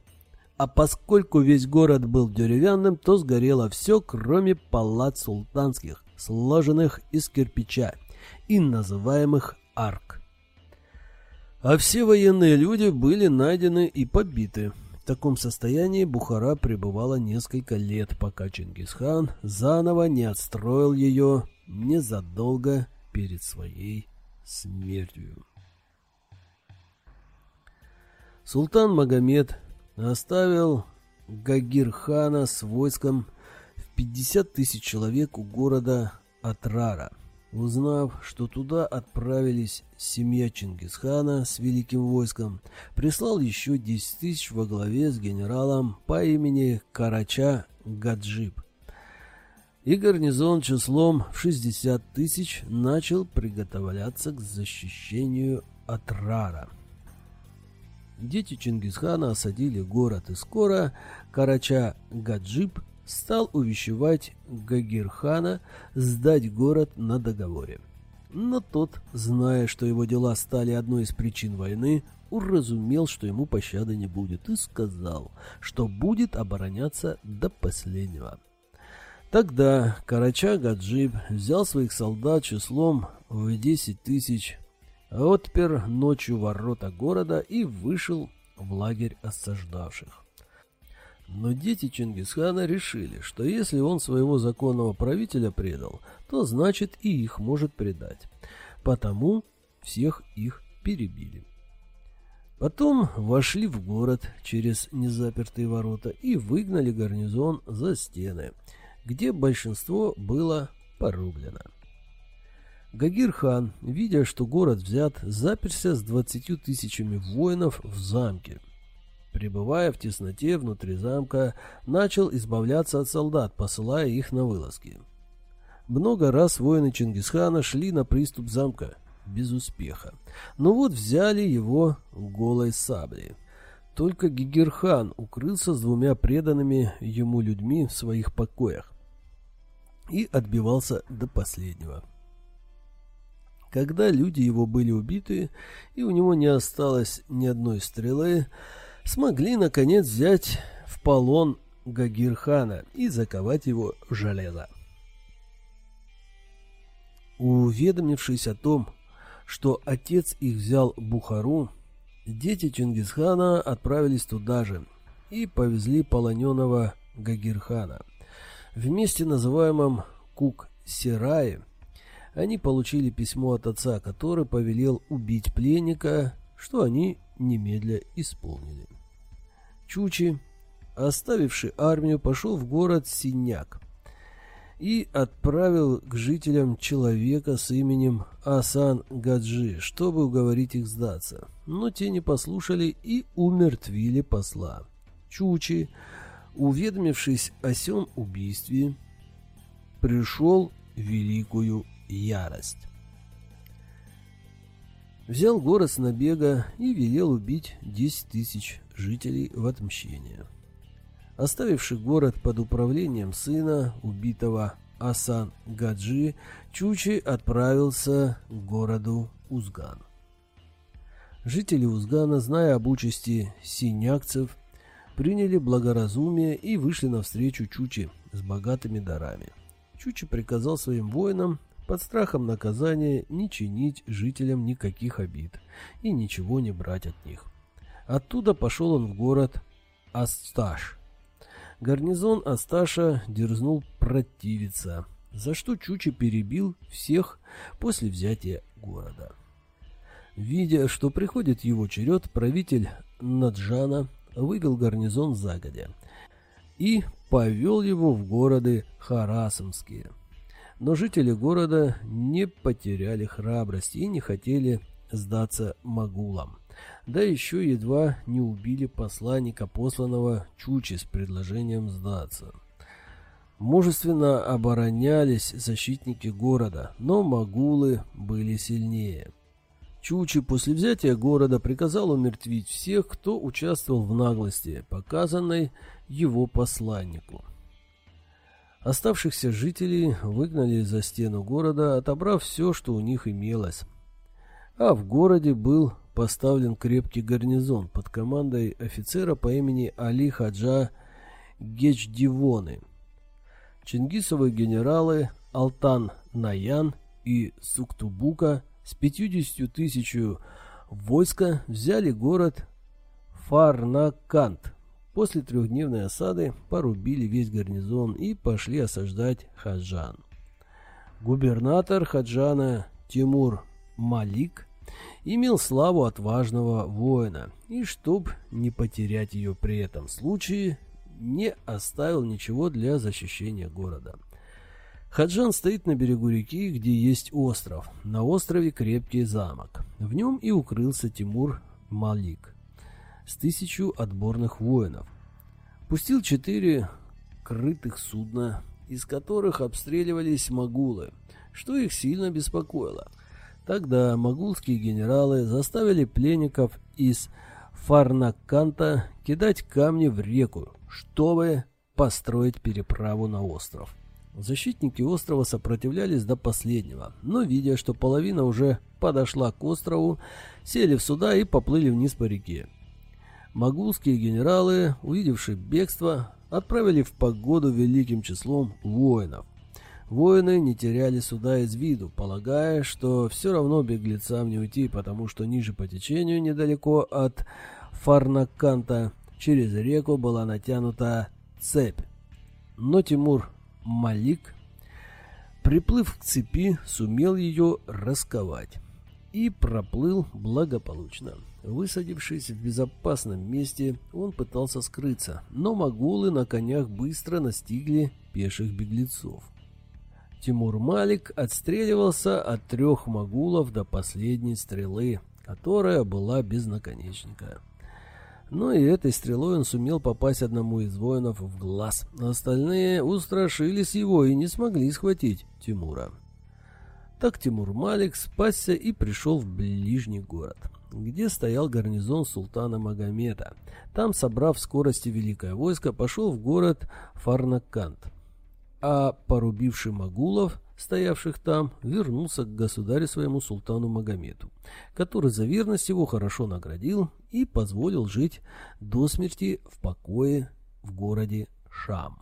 А поскольку весь город был деревянным, то сгорело все, кроме палат султанских, сложенных из кирпича и называемых арк а все военные люди были найдены и побиты. В таком состоянии Бухара пребывала несколько лет, пока Чингисхан заново не отстроил ее незадолго перед своей смертью. Султан Магомед оставил Гагирхана с войском в 50 тысяч человек у города Атрара – Узнав, что туда отправились семья Чингисхана с великим войском, прислал еще 10 тысяч во главе с генералом по имени Карача Гаджиб. И гарнизон числом в 60 тысяч начал приготовляться к защищению Атрара. Дети Чингисхана осадили город, и скоро Карача Гаджиб стал увещевать Гагирхана сдать город на договоре. Но тот, зная, что его дела стали одной из причин войны, уразумел, что ему пощады не будет, и сказал, что будет обороняться до последнего. Тогда Карача Гаджиб взял своих солдат числом в 10 тысяч, отпер ночью ворота города и вышел в лагерь осаждавших. Но дети Чингисхана решили, что если он своего законного правителя предал, то значит и их может предать. Потому всех их перебили. Потом вошли в город через незапертые ворота и выгнали гарнизон за стены, где большинство было порублено. Гагир-хан, видя, что город взят, заперся с двадцатью тысячами воинов в замке – Пребывая в тесноте внутри замка, начал избавляться от солдат, посылая их на вылазки. Много раз воины Чингисхана шли на приступ замка, без успеха. Но вот взяли его голой саблей. Только Гигерхан укрылся с двумя преданными ему людьми в своих покоях и отбивался до последнего. Когда люди его были убиты, и у него не осталось ни одной стрелы, смогли, наконец, взять в полон Гагирхана и заковать его в железо. Уведомившись о том, что отец их взял Бухару, дети Чингисхана отправились туда же и повезли полоненного Гагирхана. В месте, называемом Кук-Сирае, они получили письмо от отца, который повелел убить пленника, что они немедля исполнили. Чучи, оставивший армию, пошел в город Синяк и отправил к жителям человека с именем Асан Гаджи, чтобы уговорить их сдаться. Но те не послушали и умертвили посла. Чучи, уведомившись о сём убийстве, пришел в великую ярость взял город с набега и велел убить 10 тысяч жителей в отмщение. Оставивший город под управлением сына убитого Асан Гаджи, Чучи отправился к городу Узган. Жители Узгана, зная об участи синякцев, приняли благоразумие и вышли навстречу Чучи с богатыми дарами. Чучи приказал своим воинам под страхом наказания не чинить жителям никаких обид и ничего не брать от них. Оттуда пошел он в город Асташ, гарнизон Асташа дерзнул противиться, за что Чучи перебил всех после взятия города. Видя, что приходит его черед, правитель Наджана вывел гарнизон загодя и повел его в города Харасомские. Но жители города не потеряли храбрость и не хотели сдаться могулам. Да еще едва не убили посланника, посланного Чучи с предложением сдаться. Мужественно оборонялись защитники города, но могулы были сильнее. Чучи после взятия города приказал умертвить всех, кто участвовал в наглости, показанной его посланнику. Оставшихся жителей выгнали за стену города, отобрав все, что у них имелось. А в городе был поставлен крепкий гарнизон под командой офицера по имени Али Хаджа Гечдивоны. Чингисовы генералы Алтан Наян и Суктубука с 50 тысяч войска взяли город Фарнакант После трехдневной осады порубили весь гарнизон и пошли осаждать Хаджан. Губернатор Хаджана Тимур Малик имел славу отважного воина, и чтоб не потерять ее при этом случае, не оставил ничего для защищения города. Хаджан стоит на берегу реки, где есть остров. На острове крепкий замок. В нем и укрылся Тимур Малик с тысячу отборных воинов. Пустил четыре крытых судна, из которых обстреливались могулы, что их сильно беспокоило. Тогда могулские генералы заставили пленников из Фарнаканта кидать камни в реку, чтобы построить переправу на остров. Защитники острова сопротивлялись до последнего, но, видя, что половина уже подошла к острову, сели в суда и поплыли вниз по реке. Могулские генералы, увидевшие бегство, отправили в погоду великим числом воинов. Воины не теряли суда из виду, полагая, что все равно беглецам не уйти, потому что ниже по течению, недалеко от Фарнаканта, через реку была натянута цепь. Но Тимур Малик, приплыв к цепи, сумел ее расковать и проплыл благополучно. Высадившись в безопасном месте, он пытался скрыться, но могулы на конях быстро настигли пеших беглецов. Тимур Малик отстреливался от трех могулов до последней стрелы, которая была без наконечника. Но и этой стрелой он сумел попасть одному из воинов в глаз. Остальные устрашились его и не смогли схватить Тимура. Так Тимур Малик спасся и пришел в ближний город где стоял гарнизон султана Магомета. Там, собрав скорости великое войско, пошел в город Фарнакант. А порубивший Магулов, стоявших там, вернулся к государю своему султану Магомету, который за верность его хорошо наградил и позволил жить до смерти в покое в городе Шам.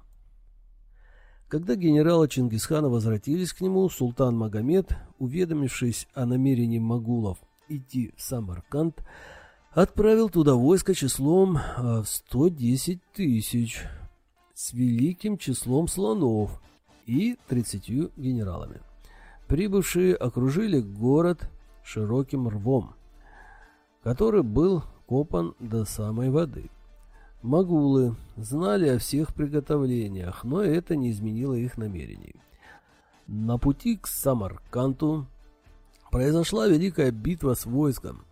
Когда генералы Чингисхана возвратились к нему, султан Магомед, уведомившись о намерении Магулов идти в Самарканд, отправил туда войско числом в 110 тысяч с великим числом слонов и 30 генералами. Прибывшие окружили город широким рвом, который был копан до самой воды. Магулы знали о всех приготовлениях, но это не изменило их намерений. На пути к Самарканту произошла великая битва с войском,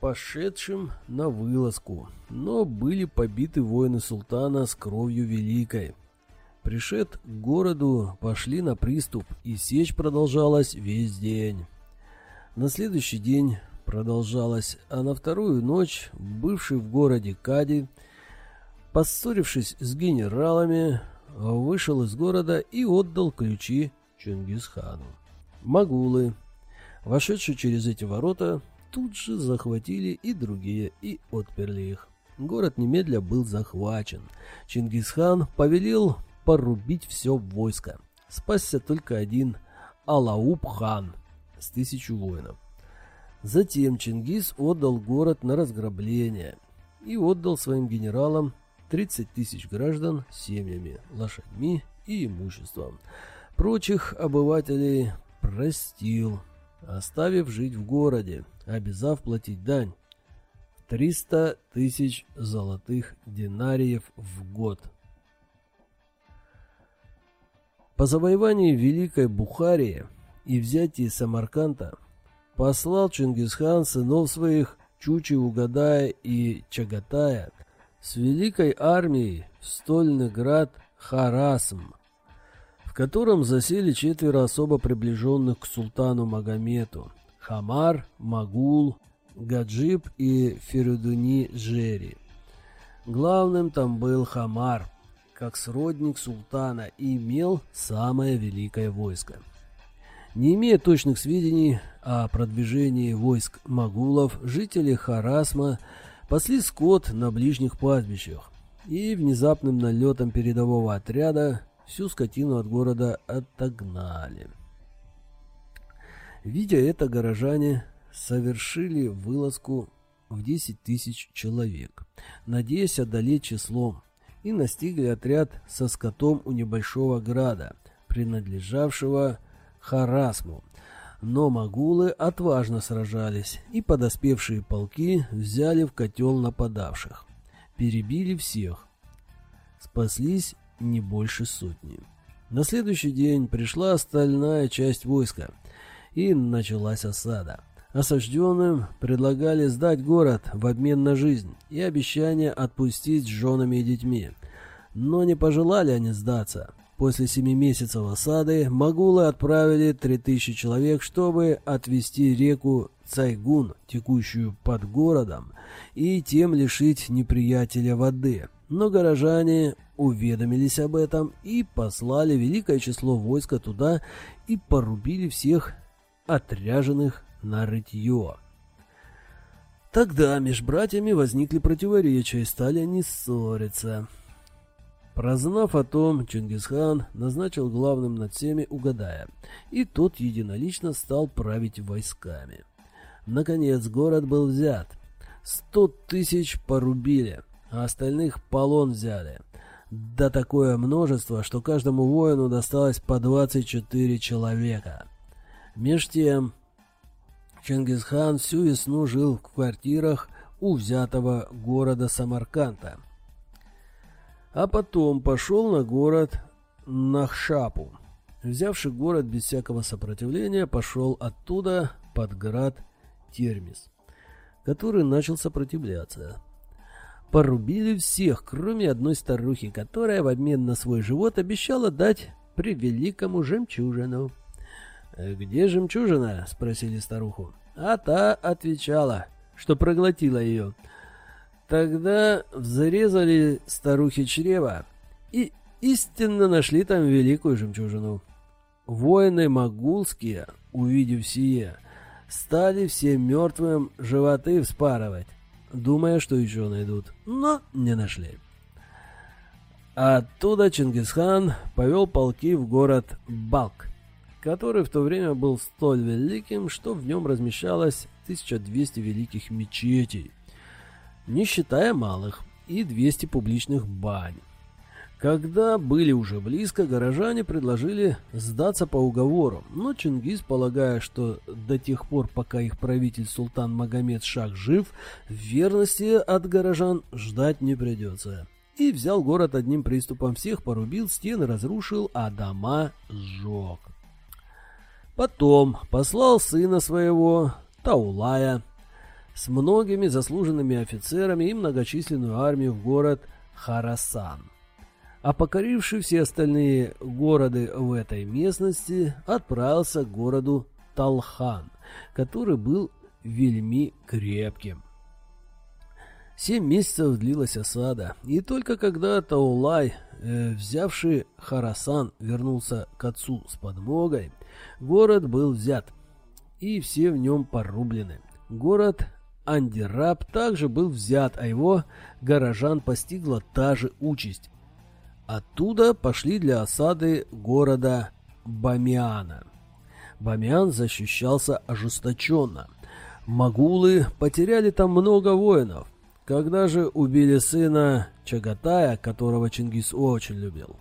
пошедшим на вылазку, но были побиты воины султана с кровью великой. Пришед к городу, пошли на приступ, и сечь продолжалась весь день. На следующий день продолжалась, а на вторую ночь бывший в городе Кади, поссорившись с генералами, вышел из города и отдал ключи Чингисхану. Магулы, Вошедшие через эти ворота тут же захватили и другие, и отперли их. Город немедля был захвачен. Чингисхан повелел порубить все войско. Спасся только один Алауб-хан с тысячу воинов. Затем Чингис отдал город на разграбление и отдал своим генералам 30 тысяч граждан семьями, лошадьми и имуществом. Прочих обывателей простил, оставив жить в городе, обязав платить дань. 300 тысяч золотых динариев в год. По завоевании Великой Бухарии и взятии Самарканда послал Чингисхан сынов своих Чучи Угадая и Чагатая с великой армией в стольный град Харасм, в котором засели четверо особо приближенных к султану Магомету – Хамар, Магул, Гаджиб и Ферудуни Жери. Главным там был Хамар, как сродник султана, и имел самое великое войско. Не имея точных сведений о продвижении войск магулов, жители Харасма пасли скот на ближних пастбищах и внезапным налетом передового отряда всю скотину от города отогнали. Видя это, горожане совершили вылазку в 10 тысяч человек, надеясь одолеть числом, и настигли отряд со скотом у небольшого града, принадлежавшего Харасму. Но могулы отважно сражались, и подоспевшие полки взяли в котел нападавших. Перебили всех. Спаслись не больше сотни. На следующий день пришла остальная часть войска, и началась осада. Осажденным предлагали сдать город в обмен на жизнь и обещание отпустить с женами и детьми. Но не пожелали они сдаться. После семи месяцев осады могулы отправили 3000 человек, чтобы отвести реку Цайгун, текущую под городом, и тем лишить неприятеля воды. Но горожане уведомились об этом и послали великое число войска туда и порубили всех отряженных на рытье. Тогда между братьями возникли противоречия и стали они ссориться. Прознав о том, Чингисхан назначил главным над всеми Угадая, и тот единолично стал править войсками. Наконец город был взят. Сто тысяч порубили, а остальных полон взяли. Да такое множество, что каждому воину досталось по 24 человека. Меж тем, Чингисхан всю весну жил в квартирах у взятого города Самарканда. А потом пошел на город Нахшапу. Взявший город без всякого сопротивления, пошел оттуда под град Термис, который начал сопротивляться. Порубили всех, кроме одной старухи, которая в обмен на свой живот обещала дать превеликому жемчужину. «Где жемчужина?» — спросили старуху. А та отвечала, что проглотила ее. Тогда взрезали старухи чрева и истинно нашли там великую жемчужину. Воины могулские, увидев сие, стали все мертвым животы вспарывать, думая, что еще найдут, но не нашли. Оттуда Чингисхан повел полки в город Балк, который в то время был столь великим, что в нем размещалось 1200 великих мечетей, не считая малых, и 200 публичных бань. Когда были уже близко, горожане предложили сдаться по уговору, но Чингис, полагая, что до тех пор, пока их правитель султан Магомед Шах жив, верности от горожан ждать не придется. И взял город одним приступом, всех порубил, стены разрушил, а дома сжег. Потом послал сына своего, Таулая, с многими заслуженными офицерами и многочисленную армию в город Харасан. А покоривший все остальные города в этой местности, отправился к городу Талхан, который был вельми крепким. Семь месяцев длилась осада, и только когда Таулай, э, взявший Харасан, вернулся к отцу с подмогой, город был взят, и все в нем порублены. Город Андираб также был взят, а его горожан постигла та же участь. Оттуда пошли для осады города Бамиана. Бамиан защищался ожесточенно. Магулы потеряли там много воинов, когда же убили сына Чагатая, которого Чингис очень любил.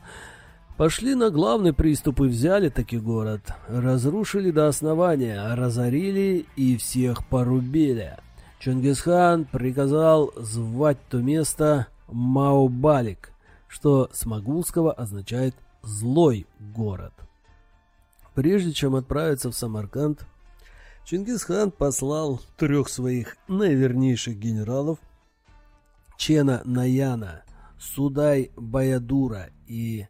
Пошли на главный приступ и взяли таки город. Разрушили до основания, разорили и всех порубили. Чингисхан приказал звать то место Маубалик, что с могулского означает «злой город». Прежде чем отправиться в Самарканд, Чингисхан послал трех своих наивернейших генералов Чена Наяна, Судай Баядура и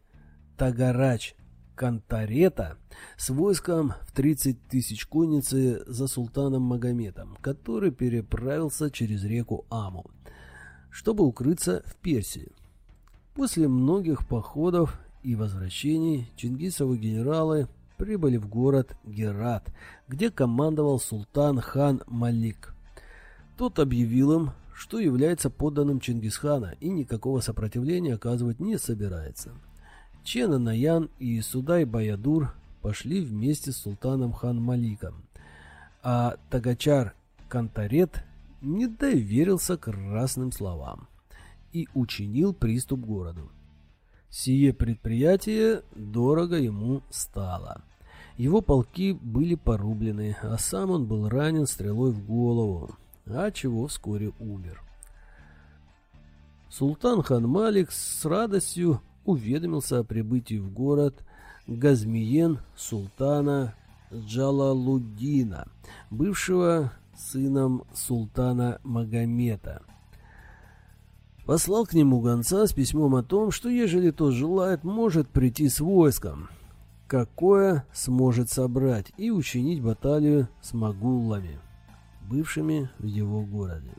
Тагарач Кантарета с войском в 30 тысяч конницы за султаном Магометом, который переправился через реку Аму, чтобы укрыться в Персии. После многих походов и возвращений Чингисовы генералы прибыли в город Герат, где командовал султан хан Малик. Тот объявил им, что является подданным Чингисхана и никакого сопротивления оказывать не собирается. Чена Наян и Судай Баядур пошли вместе с султаном хан Маликом, а Тагачар Кантарет не доверился красным словам и учинил приступ городу. Сие предприятие дорого ему стало. Его полки были порублены, а сам он был ранен стрелой в голову, а чего вскоре умер. Султан хан Малик с радостью уведомился о прибытии в город Газмиен султана Джалалуддина, бывшего сыном султана Магомета. Послал к нему гонца с письмом о том, что ежели тот желает, может прийти с войском, какое сможет собрать и учинить баталию с магуллами, бывшими в его городе.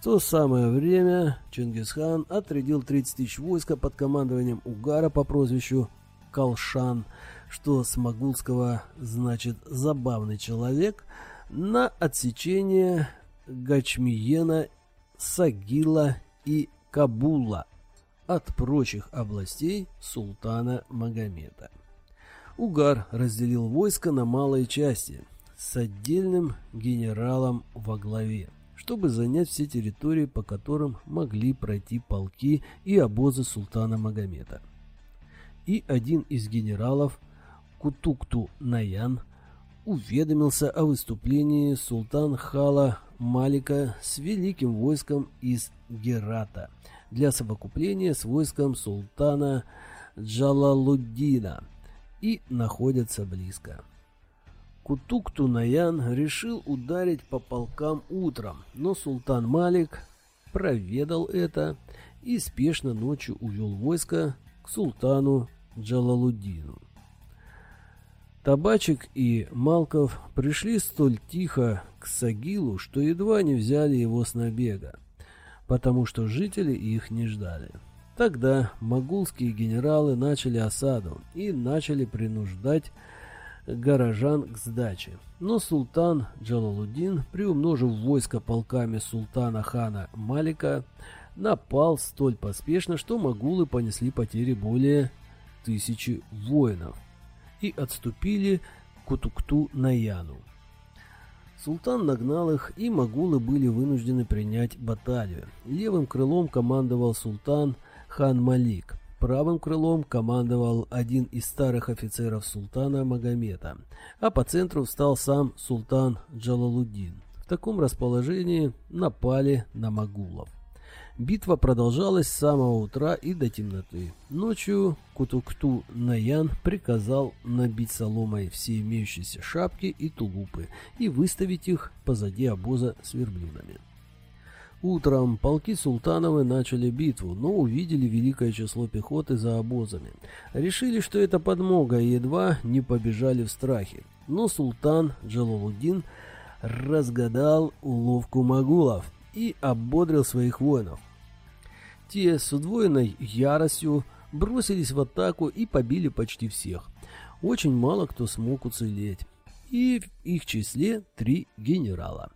В то самое время Чингисхан отрядил 30 тысяч войска под командованием Угара по прозвищу Калшан, что с могулского значит «забавный человек», на отсечение Гачмиена, Сагила и Кабула от прочих областей султана Магомета. Угар разделил войско на малые части с отдельным генералом во главе, чтобы занять все территории, по которым могли пройти полки и обозы султана Магомета. И один из генералов, Кутукту Наян, уведомился о выступлении султан Хала Малика с великим войском из Герата для совокупления с войском султана Джалалуддина – и находятся близко. Кутук-Тунаян решил ударить по полкам утром, но султан Малик проведал это и спешно ночью увел войско к султану Джалалуддину. Табачик и Малков пришли столь тихо к Сагилу, что едва не взяли его с набега, потому что жители их не ждали. Тогда могулские генералы начали осаду и начали принуждать горожан к сдаче. Но султан Джалалуддин, приумножив войско полками султана хана Малика, напал столь поспешно, что могулы понесли потери более тысячи воинов и отступили к Утукту-Наяну. Султан нагнал их, и могулы были вынуждены принять баталию. Левым крылом командовал султан хан Малик. Правым крылом командовал один из старых офицеров султана Магомета, а по центру встал сам султан Джалалуддин. В таком расположении напали на Магулов. Битва продолжалась с самого утра и до темноты. Ночью Кутукту Наян приказал набить соломой все имеющиеся шапки и тулупы и выставить их позади обоза с верблюдами. Утром полки Султановы начали битву, но увидели великое число пехоты за обозами. Решили, что это подмога, и едва не побежали в страхе. Но султан Джалалуддин разгадал уловку могулов и ободрил своих воинов. Те с удвоенной яростью бросились в атаку и побили почти всех. Очень мало кто смог уцелеть. И в их числе три генерала.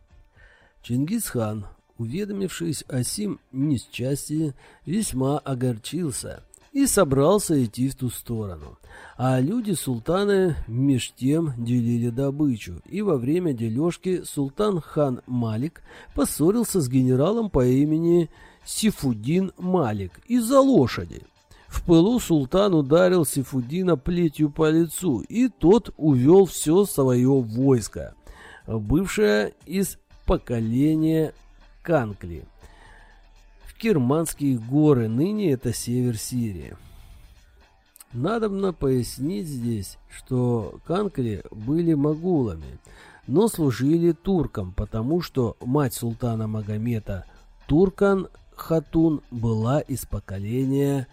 Чингисхан уведомившись о сим несчастье, весьма огорчился и собрался идти в ту сторону. А люди султана меж тем делили добычу, и во время дележки султан хан Малик поссорился с генералом по имени Сифудин Малик из-за лошади. В пылу султан ударил Сифудина плетью по лицу, и тот увел все свое войско, бывшее из поколения Канкли. В Кирманские горы, ныне это север Сирии. Надобно пояснить здесь, что Канкли были могулами, но служили туркам, потому что мать султана Магомета Туркан Хатун была из поколения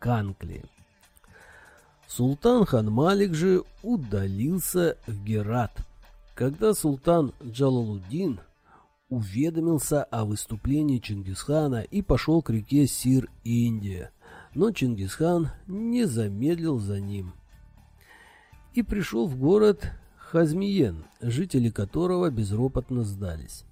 Канкли. Султан хан Малик же удалился в Герат. Когда султан Джалалуддин уведомился о выступлении Чингисхана и пошел к реке Сир-Индия, но Чингисхан не замедлил за ним и пришел в город Хазмиен, жители которого безропотно сдались.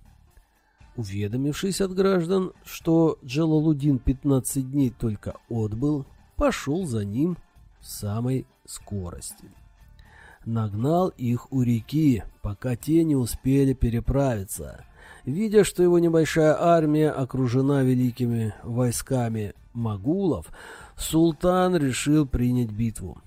Уведомившись от граждан, что Джалалудин 15 дней только отбыл, пошел за ним в самой скорости. Нагнал их у реки, пока те не успели переправиться. Видя, что его небольшая армия окружена великими войсками магулов, султан решил принять битву.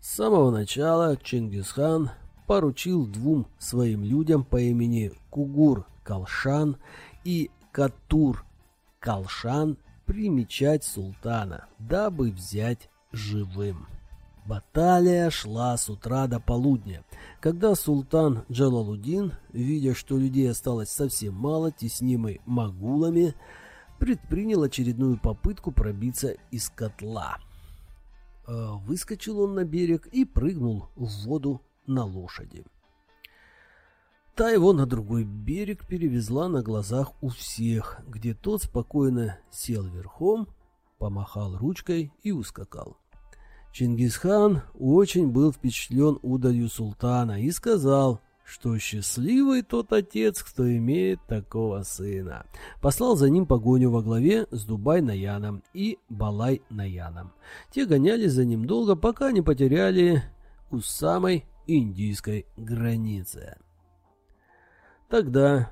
С самого начала Чингисхан поручил двум своим людям по имени Кугур Калшан и Катур Калшан примечать султана, дабы взять живым. Баталия шла с утра до полудня, когда султан Джалалудин, видя, что людей осталось совсем мало, теснимый магулами, предпринял очередную попытку пробиться из котла. Э, выскочил он на берег и прыгнул в воду на лошади. Та его на другой берег перевезла на глазах у всех, где тот спокойно сел верхом, помахал ручкой и ускакал. Чингисхан очень был впечатлен удалью султана и сказал, что счастливый тот отец, кто имеет такого сына. Послал за ним погоню во главе с Дубай-Наяном и Балай-Наяном. Те гонялись за ним долго, пока не потеряли у самой индийской границы. Тогда,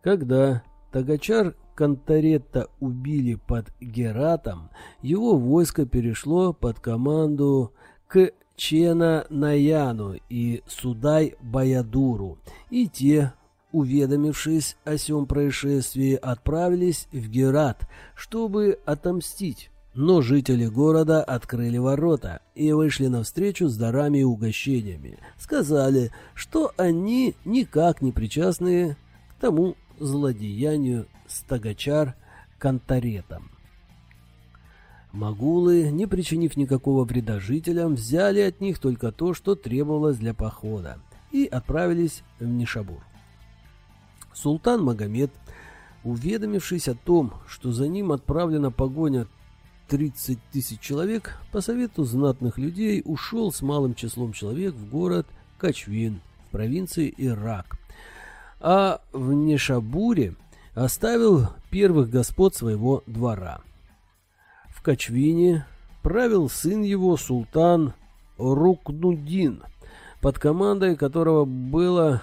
когда Тагачар Кантаретта убили под Гератом, его войско перешло под команду к Чена Наяну и Судай Баядуру, и те, уведомившись о сём происшествии, отправились в Герат, чтобы отомстить. Но жители города открыли ворота и вышли навстречу с дарами и угощениями. Сказали, что они никак не причастны к тому злодеянию стагачар Кантаретом. Магулы, не причинив никакого вреда жителям, взяли от них только то, что требовалось для похода, и отправились в Нишабур. Султан Магомед, уведомившись о том, что за ним отправлена погоня 30 тысяч человек, по совету знатных людей ушел с малым числом человек в город Качвин в провинции Ирак, а в Нешабуре оставил первых господ своего двора. В Качвине правил сын его султан Рукнудин, под командой которого было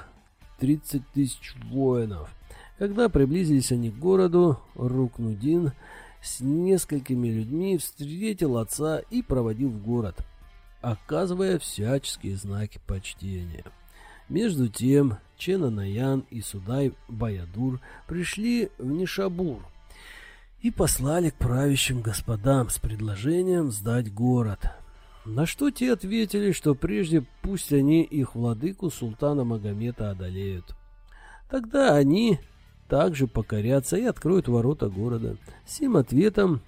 30 тысяч воинов. Когда приблизились они к городу, Рукнудин – с несколькими людьми встретил отца и проводил в город, оказывая всяческие знаки почтения. Между тем Чена Наян и Судай Баядур пришли в Нишабур и послали к правящим господам с предложением сдать город. На что те ответили, что прежде пусть они их владыку султана Магомета одолеют. Тогда они также покорятся и откроют ворота города. С этим ответом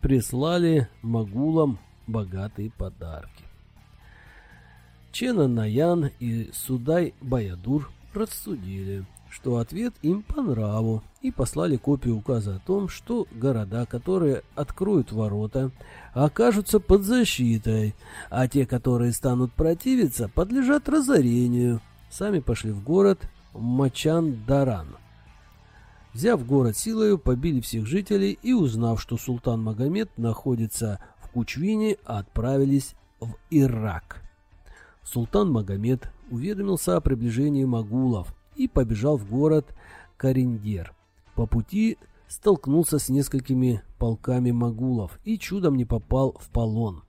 прислали магулам богатые подарки. Чена Наян и Судай Баядур рассудили, что ответ им по нраву, и послали копию указа о том, что города, которые откроют ворота, окажутся под защитой, а те, которые станут противиться, подлежат разорению. Сами пошли в город Мачан-Даран. Взяв город силою, побили всех жителей и, узнав, что султан Магомед находится в Кучвине, отправились в Ирак. Султан Магомед уведомился о приближении магулов и побежал в город Кариндер. По пути столкнулся с несколькими полками магулов и чудом не попал в полон,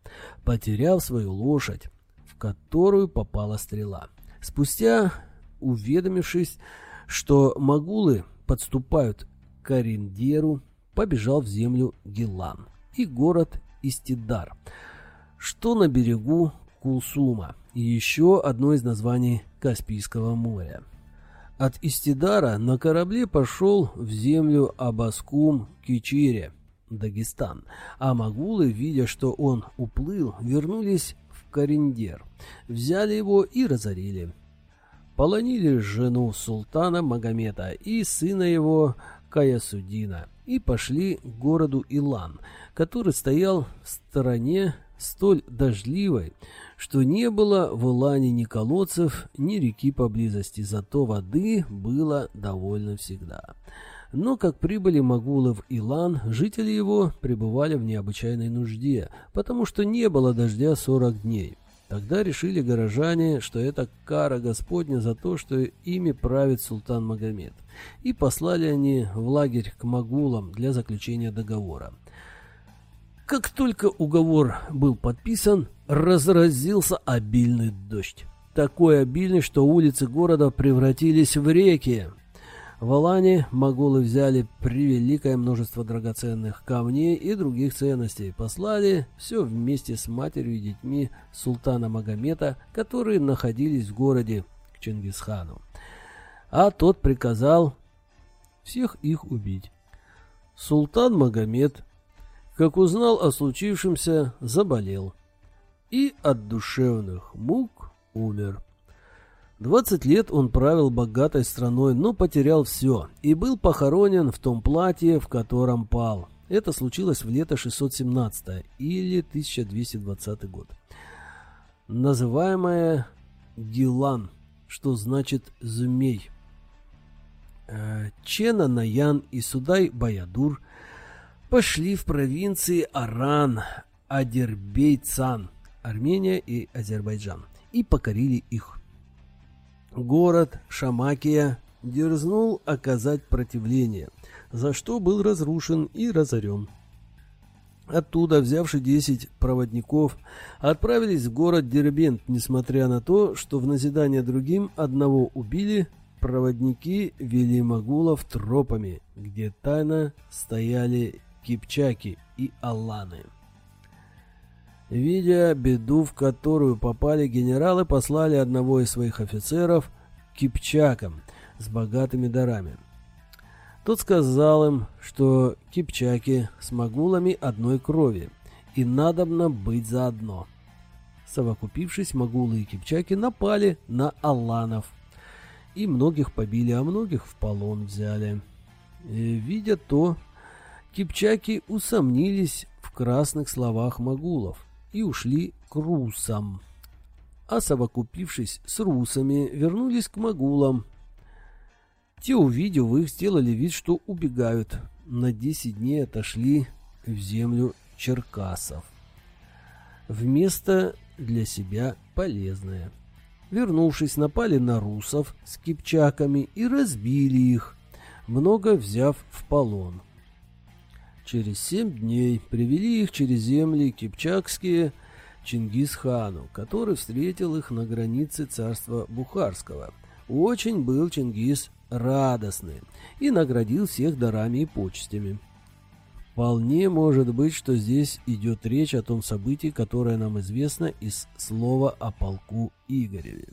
потеряв свою лошадь, в которую попала стрела. Спустя, уведомившись, что магулы подступают к Ариндеру, побежал в землю Гилан и город Истидар, что на берегу Кулсума и еще одно из названий Каспийского моря. От Истидара на корабле пошел в землю Абаскум Кичире, Дагестан, а магулы, видя, что он уплыл, вернулись в Кариндер, взяли его и разорили. Полонили жену султана Магомета и сына его Каясудина и пошли к городу Илан, который стоял в стороне столь дождливой, что не было в Илане ни колодцев, ни реки поблизости, зато воды было довольно всегда. Но как прибыли Магулы в Илан, жители его пребывали в необычайной нужде, потому что не было дождя 40 дней. Тогда решили горожане, что это кара Господня за то, что ими правит султан Магомед. И послали они в лагерь к Магулам для заключения договора. Как только уговор был подписан, разразился обильный дождь. Такой обильный, что улицы города превратились в реки. В Алане моголы взяли превеликое множество драгоценных камней и других ценностей, послали все вместе с матерью и детьми султана Магомета, которые находились в городе к Чингисхану. А тот приказал всех их убить. Султан Магомед как узнал о случившемся, заболел и от душевных мук умер. Двадцать лет он правил богатой страной, но потерял все и был похоронен в том платье, в котором пал. Это случилось в лето 617 или 1220 год. Называемое Гилан, что значит «змей». Э, Чена Наян и Судай Баядур – пошли в провинции Аран, Адербейцан, Армения и Азербайджан, и покорили их. Город Шамакия дерзнул оказать противление, за что был разрушен и разорен. Оттуда, взявши десять проводников, отправились в город Дербент, несмотря на то, что в назидание другим одного убили, проводники вели Магулов тропами, где тайно стояли Кипчаки и Алланы. Видя беду, в которую попали генералы, послали одного из своих офицеров к Кипчакам с богатыми дарами. Тот сказал им, что кипчаки с могулами одной крови, и надобно быть заодно. Совокупившись, могулы и кипчаки напали на алланов, и многих побили, а многих в полон взяли. И, видя то, Кипчаки усомнились в красных словах могулов и ушли к русам. А совокупившись с русами, вернулись к могулам. Те, увидев их, сделали вид, что убегают. На десять дней отошли в землю черкасов. Вместо для себя полезное. Вернувшись, напали на русов с кипчаками и разбили их, много взяв в полон. Через семь дней привели их через земли кипчакские Чингисхану, который встретил их на границе царства Бухарского. Очень был Чингис радостный и наградил всех дарами и почестями. Вполне может быть, что здесь идет речь о том событии, которое нам известно из слова о полку Игореве.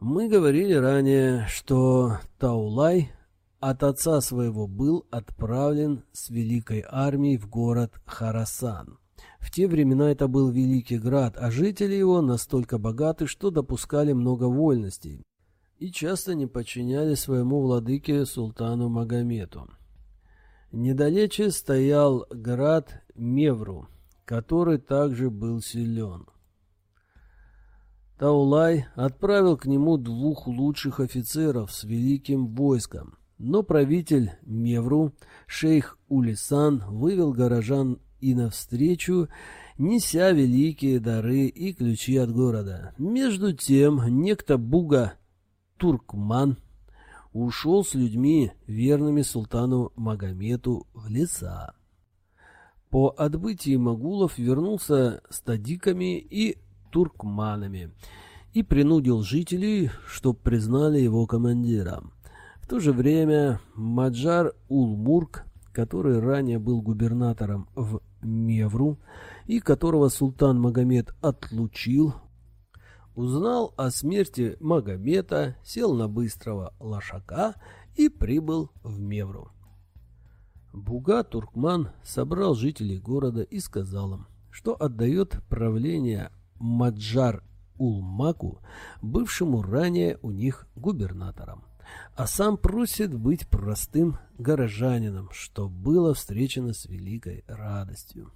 Мы говорили ранее, что Таулай от отца своего был отправлен с великой армией в город Харасан. В те времена это был великий град, а жители его настолько богаты, что допускали много вольностей и часто не подчиняли своему владыке султану Магомету. Недалече стоял град Мевру, который также был силен. Таулай отправил к нему двух лучших офицеров с великим войском – но правитель Мевру, шейх Улисан, вывел горожан и навстречу, неся великие дары и ключи от города. Между тем некто Буга Туркман ушел с людьми, верными султану Магомету, в леса. По отбытии могулов вернулся с тадиками и туркманами и принудил жителей, чтоб признали его командиром. В то же время Маджар Улмурк, который ранее был губернатором в Мевру и которого султан Магомед отлучил, узнал о смерти Магомета, сел на быстрого лошака и прибыл в Мевру. Буга Туркман собрал жителей города и сказал им, что отдает правление Маджар Улмаку, бывшему ранее у них губернатором, а сам просит быть простым горожанином, что было встречено с великой радостью.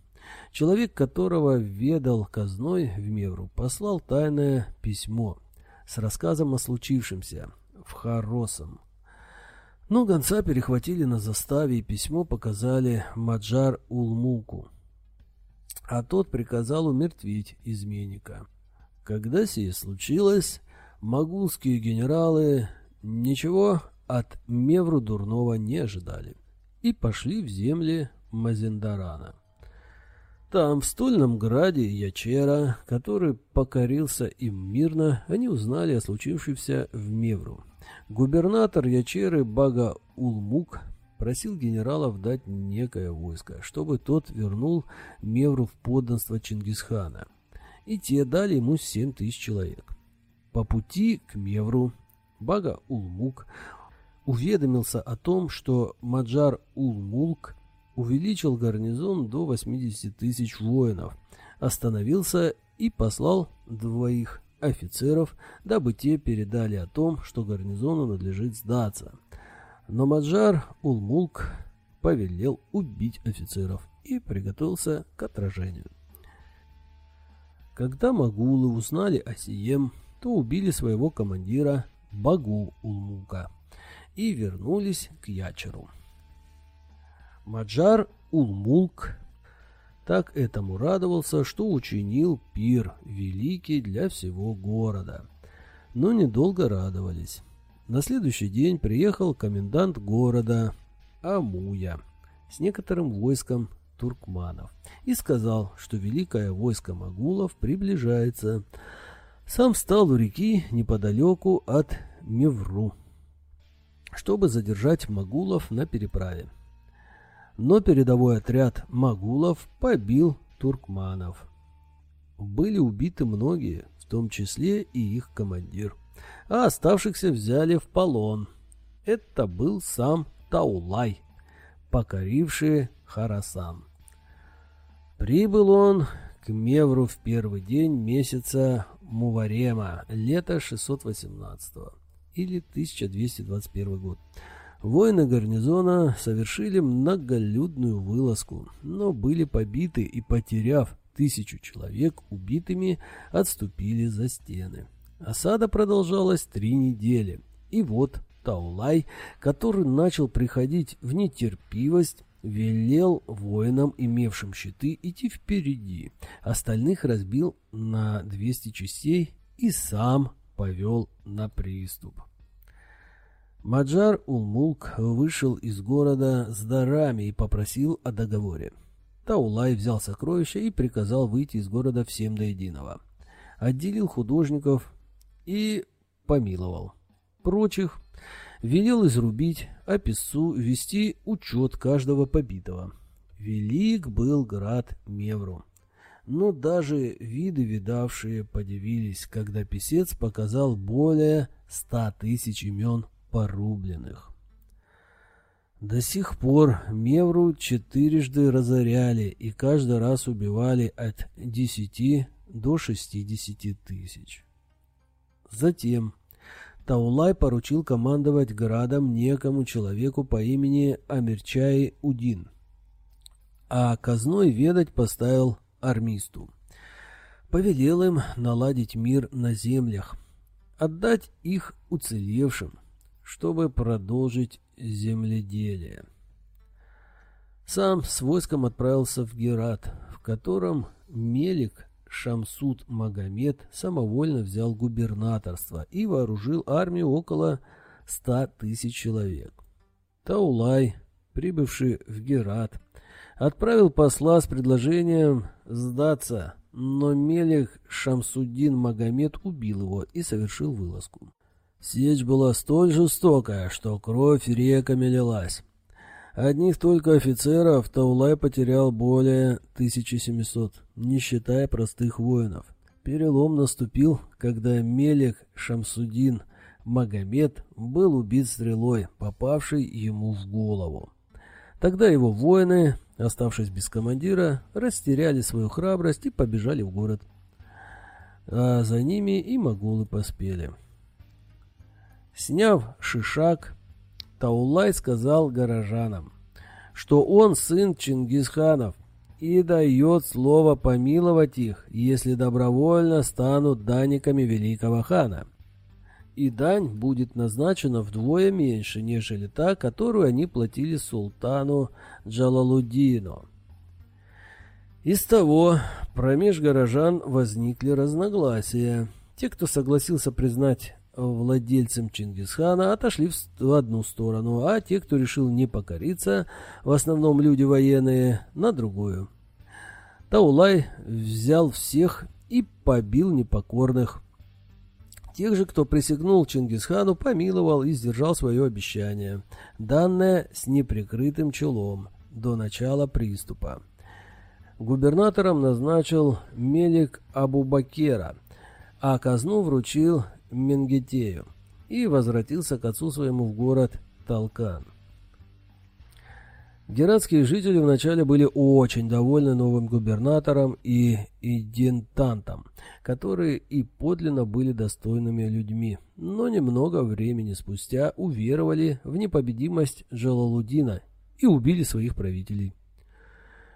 Человек, которого ведал казной в Мевру, послал тайное письмо с рассказом о случившемся в Харосом. Но гонца перехватили на заставе и письмо показали Маджар Улмуку, а тот приказал умертвить изменника. Когда сие случилось, могулские генералы ничего от Мевру дурного не ожидали и пошли в земли Мазендарана. Там, в стольном граде Ячера, который покорился им мирно, они узнали о случившемся в Мевру. Губернатор Ячеры Бага Улмук просил генералов дать некое войско, чтобы тот вернул Мевру в подданство Чингисхана. И те дали ему семь тысяч человек. По пути к Мевру Бага Улмук уведомился о том, что Маджар Улмулк увеличил гарнизон до 80 тысяч воинов, остановился и послал двоих офицеров, дабы те передали о том, что гарнизону надлежит сдаться. Но Маджар Улмулк повелел убить офицеров и приготовился к отражению. Когда магулы узнали о сием, то убили своего командира Багу Улмулка и вернулись к Ячеру. Маджар Улмулк так этому радовался, что учинил пир великий для всего города. Но недолго радовались. На следующий день приехал комендант города Амуя с некоторым войском туркманов и сказал, что великое войско могулов приближается. Сам встал у реки неподалеку от Мевру, чтобы задержать могулов на переправе но передовой отряд магулов побил туркманов. Были убиты многие, в том числе и их командир, а оставшихся взяли в полон. Это был сам Таулай, покоривший Харасан. Прибыл он к Мевру в первый день месяца Муварема, лето 618 или 1221 год. Воины гарнизона совершили многолюдную вылазку, но были побиты и, потеряв тысячу человек убитыми, отступили за стены. Осада продолжалась три недели, и вот Таулай, который начал приходить в нетерпивость, велел воинам, имевшим щиты, идти впереди, остальных разбил на 200 частей и сам повел на приступ. Маджар Улмулк вышел из города с дарами и попросил о договоре. Таулай взял сокровища и приказал выйти из города всем до единого. Отделил художников и помиловал. Прочих велел изрубить, а писцу вести учет каждого побитого. Велик был град Мевру. Но даже виды видавшие подивились, когда писец показал более ста тысяч имен порубленных. До сих пор Мевру четырежды разоряли и каждый раз убивали от десяти до шестидесяти тысяч. Затем Таулай поручил командовать градом некому человеку по имени Амирчай Удин, а казной ведать поставил армисту. Повелел им наладить мир на землях, отдать их уцелевшим, чтобы продолжить земледелие. Сам с войском отправился в Герат, в котором Мелик Шамсуд Магомед самовольно взял губернаторство и вооружил армию около ста тысяч человек. Таулай, прибывший в Герат, отправил посла с предложением сдаться, но Мелех Шамсуддин Магомед убил его и совершил вылазку. Сечь была столь жестокая, что кровь реками лилась. Одних только офицеров Таулай потерял более 1700, не считая простых воинов. Перелом наступил, когда Мелех Шамсудин Магомед был убит стрелой, попавшей ему в голову. Тогда его воины, оставшись без командира, растеряли свою храбрость и побежали в город. А за ними и моголы поспели. Сняв шишак, Таулай сказал горожанам, что он сын Чингисханов и дает слово помиловать их, если добровольно станут данниками великого хана. И дань будет назначена вдвое меньше, нежели та, которую они платили султану Джалалуддину. Из того промеж горожан возникли разногласия. Те, кто согласился признать владельцем Чингисхана отошли в одну сторону, а те, кто решил не покориться, в основном люди военные, на другую. Таулай взял всех и побил непокорных. Тех же, кто присягнул Чингисхану, помиловал и сдержал свое обещание, данное с неприкрытым челом до начала приступа. Губернатором назначил Мелик Абубакера, а казну вручил Менгетею и возвратился к отцу своему в город Талкан. Гератские жители вначале были очень довольны новым губернатором и идентантом, которые и подлинно были достойными людьми, но немного времени спустя уверовали в непобедимость Джалалудина и убили своих правителей.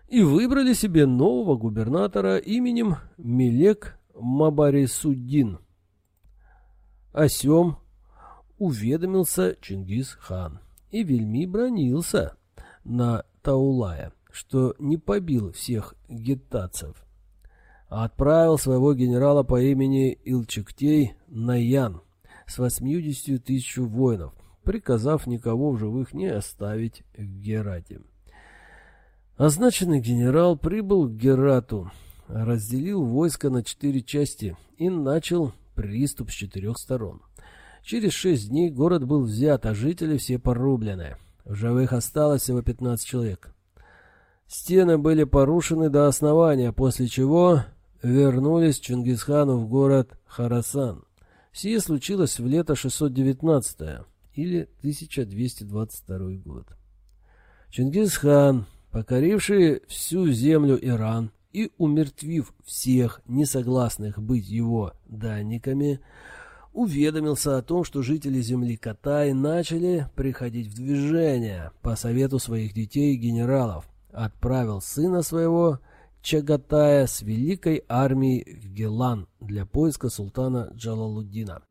И выбрали себе нового губернатора именем Мелек Мабарисуддин – о сем уведомился Чингис-хан и вельми бронился на Таулая, что не побил всех геттацев, а отправил своего генерала по имени Илчектей Наян с 80 тысяч воинов, приказав никого в живых не оставить в Герате. Означенный генерал прибыл к Герату, разделил войско на четыре части и начал приступ с четырех сторон. Через шесть дней город был взят, а жители все порублены. В живых осталось всего 15 человек. Стены были порушены до основания, после чего вернулись Чингисхану в город Харасан. Сие случилось в лето 619 или 1222 год. Чингисхан, покоривший всю землю Иран, и, умертвив всех несогласных быть его данниками, уведомился о том, что жители земли Катай начали приходить в движение по совету своих детей и генералов, отправил сына своего Чагатая с великой армией в Гелан для поиска султана Джалалуддина.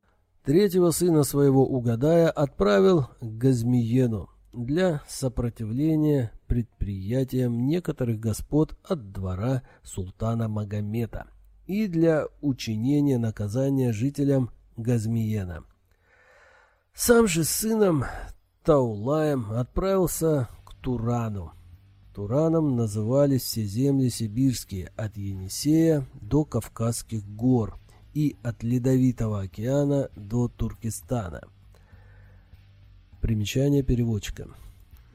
Третьего сына своего Угадая отправил к Газмиену для сопротивления предприятиям некоторых господ от двора султана Магомета и для учинения наказания жителям Газмиена. Сам же сыном Таулаем отправился к Турану. Тураном назывались все земли сибирские от Енисея до Кавказских гор и от Ледовитого океана до Туркестана. Примечание переводчика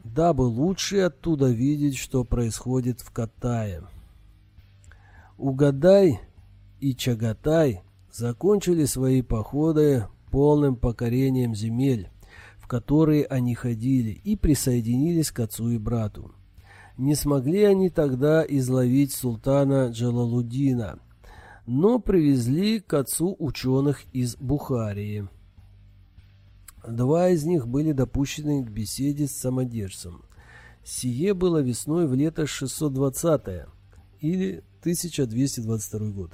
дабы лучше оттуда видеть, что происходит в Катае. Угадай и Чагатай закончили свои походы полным покорением земель, в которые они ходили, и присоединились к отцу и брату. Не смогли они тогда изловить султана Джалалудина, но привезли к отцу ученых из Бухарии. Два из них были допущены к беседе с самодержцем. Сие было весной в лето 620 или 1222 год.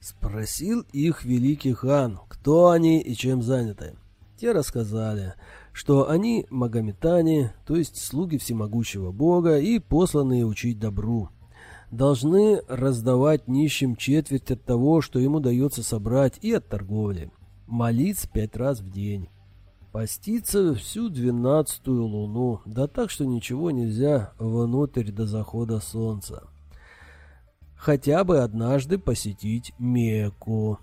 Спросил их великий хан, кто они и чем заняты. Те рассказали, что они магометане, то есть слуги всемогущего Бога и посланные учить добру. Должны раздавать нищим четверть от того, что ему дается собрать, и от торговли. Молиться пять раз в день поститься всю двенадцатую луну, да так, что ничего нельзя внутрь до захода солнца. Хотя бы однажды посетить Мекку.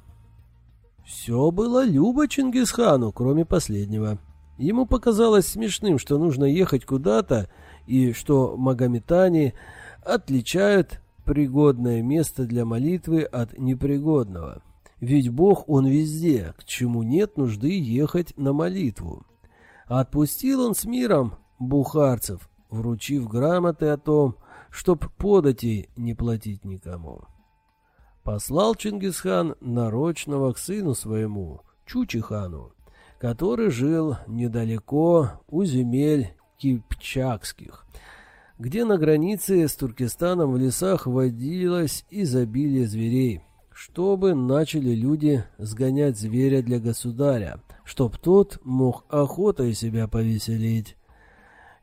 Все было любо Чингисхану, кроме последнего. Ему показалось смешным, что нужно ехать куда-то, и что магометане отличают пригодное место для молитвы от непригодного. Ведь Бог Он везде, к чему нет нужды ехать на молитву. Отпустил Он с миром бухарцев, вручив грамоты о том, чтоб подати не платить никому послал Чингисхан нарочного к сыну своему, Чучихану, который жил недалеко у земель кипчакских, где на границе с Туркестаном в лесах водилось изобилие зверей, чтобы начали люди сгонять зверя для государя, чтоб тот мог охотой себя повеселить.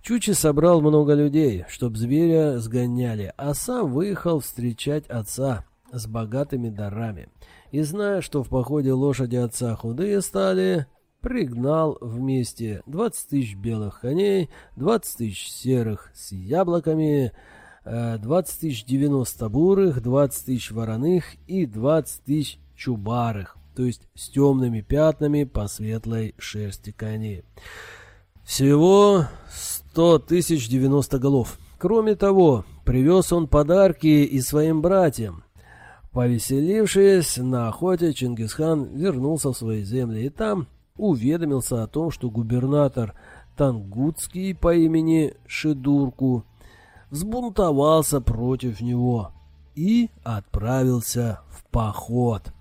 Чучи собрал много людей, чтоб зверя сгоняли, а сам выехал встречать отца, с богатыми дарами. И зная, что в походе лошади отца худые стали, пригнал вместе 20 тысяч белых коней, 20 тысяч серых с яблоками, 20 э, тысяч 90 бурых, 20 тысяч вороных и 20 тысяч чубарых, то есть с темными пятнами по светлой шерсти коней. Всего 100 тысяч 90 голов. Кроме того, привез он подарки и своим братьям, Повеселившись на охоте, Чингисхан вернулся в свои земли и там уведомился о том, что губернатор Тангутский по имени Шидурку взбунтовался против него и отправился в поход.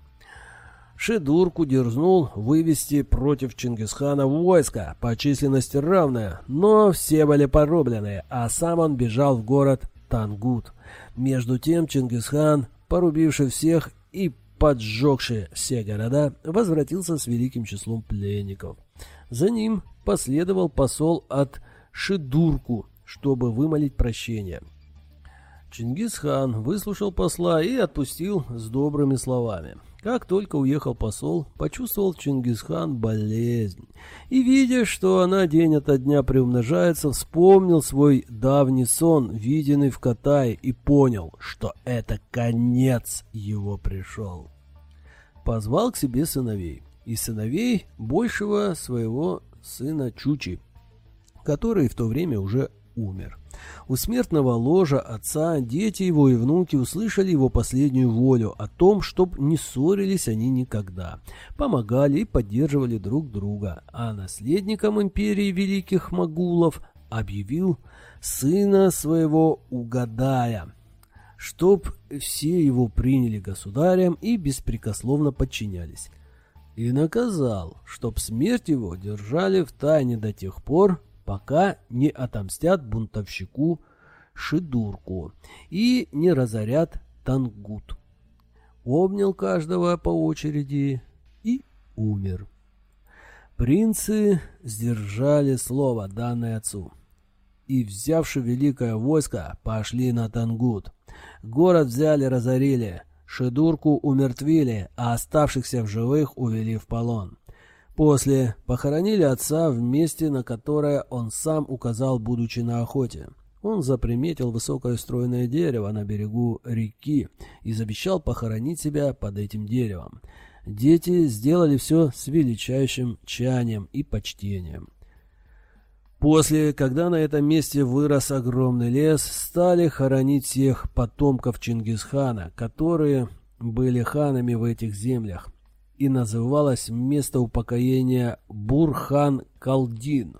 Шидурку дерзнул вывести против Чингисхана войско по численности равное, но все были порублены, а сам он бежал в город Тангут. Между тем Чингисхан порубивший всех и поджегший все города, возвратился с великим числом пленников. За ним последовал посол от Шидурку, чтобы вымолить прощение. Чингисхан выслушал посла и отпустил с добрыми словами. Как только уехал посол, почувствовал Чингисхан болезнь. И, видя, что она день ото дня приумножается, вспомнил свой давний сон, виденный в Катае, и понял, что это конец его пришел. Позвал к себе сыновей, и сыновей большего своего сына Чучи, который в то время уже умер. У смертного ложа отца дети его и внуки услышали его последнюю волю о том, чтоб не ссорились они никогда, помогали и поддерживали друг друга, а наследником империи великих могулов объявил сына своего Угадая, чтоб все его приняли государем и беспрекословно подчинялись. И наказал, чтоб смерть его держали в тайне до тех пор, пока не отомстят бунтовщику Шидурку и не разорят Тангут. Обнял каждого по очереди и умер. Принцы сдержали слово, данное отцу, и, взявши великое войско, пошли на Тангут. Город взяли, разорили, Шидурку умертвили, а оставшихся в живых увели в полон. После похоронили отца в месте, на которое он сам указал, будучи на охоте. Он заприметил высокое стройное дерево на берегу реки и завещал похоронить себя под этим деревом. Дети сделали все с величайшим чанием и почтением. После, когда на этом месте вырос огромный лес, стали хоронить всех потомков Чингисхана, которые были ханами в этих землях и называлось место упокоения Бурхан-Калдин,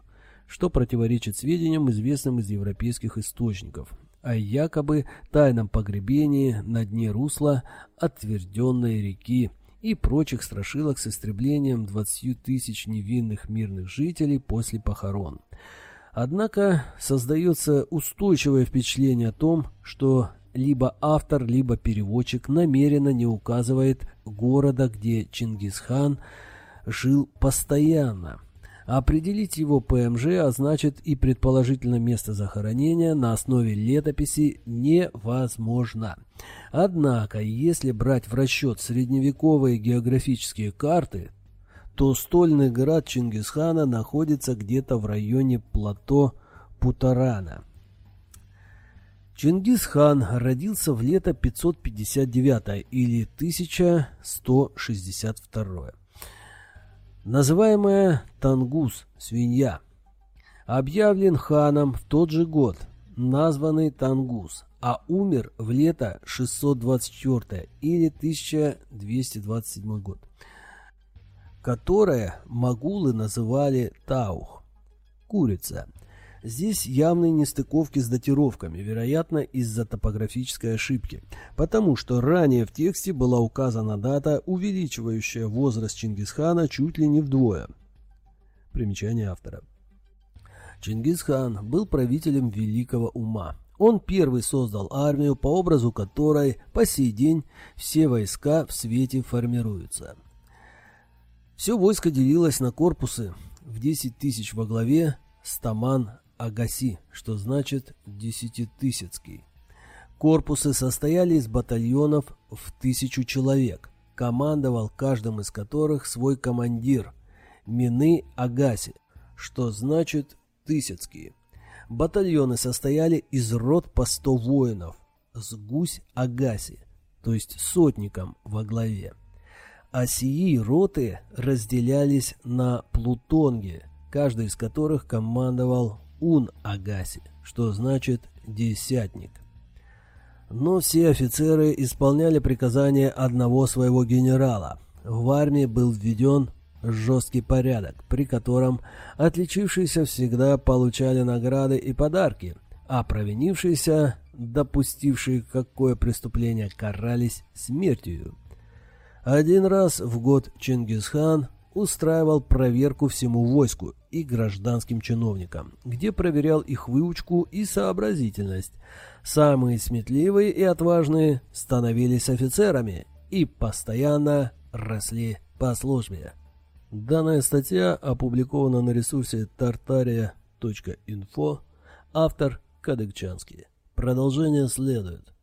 что противоречит сведениям, известным из европейских источников, о якобы тайном погребении на дне русла отверденной реки и прочих страшилок с истреблением 20 тысяч невинных мирных жителей после похорон. Однако создается устойчивое впечатление о том, что либо автор, либо переводчик намеренно не указывает города, где Чингисхан жил постоянно. Определить его ПМЖ, а значит и предположительно место захоронения на основе летописи невозможно. Однако, если брать в расчет средневековые географические карты, то стольный град Чингисхана находится где-то в районе плато Путарана. Чингисхан родился в лето 559 или 1162. Называемая Тангус, свинья, объявлен ханом в тот же год, названный Тангус, а умер в лето 624 или 1227 год, которое могулы называли Таух, курица. Здесь явные нестыковки с датировками, вероятно, из-за топографической ошибки, потому что ранее в тексте была указана дата, увеличивающая возраст Чингисхана чуть ли не вдвое. Примечание автора. Чингисхан был правителем великого ума. Он первый создал армию, по образу которой по сей день все войска в свете формируются. Все войско делилось на корпусы в 10 тысяч во главе Стаман Агаси, что значит «десятитысяцкий». Корпусы состояли из батальонов в тысячу человек. Командовал каждым из которых свой командир Мины Агаси, что значит «тысяцкий». Батальоны состояли из рот по сто воинов с гусь Агаси, то есть сотником во главе. А сии роты разделялись на плутонги, каждый из которых командовал Ун-Агаси, что значит «десятник». Но все офицеры исполняли приказания одного своего генерала. В армии был введен жесткий порядок, при котором отличившиеся всегда получали награды и подарки, а провинившиеся, допустившие какое преступление, карались смертью. Один раз в год Чингисхан устраивал проверку всему войску и гражданским чиновникам, где проверял их выучку и сообразительность. Самые сметливые и отважные становились офицерами и постоянно росли по службе. Данная статья опубликована на ресурсе tartaria.info, автор Кадыкчанский. Продолжение следует.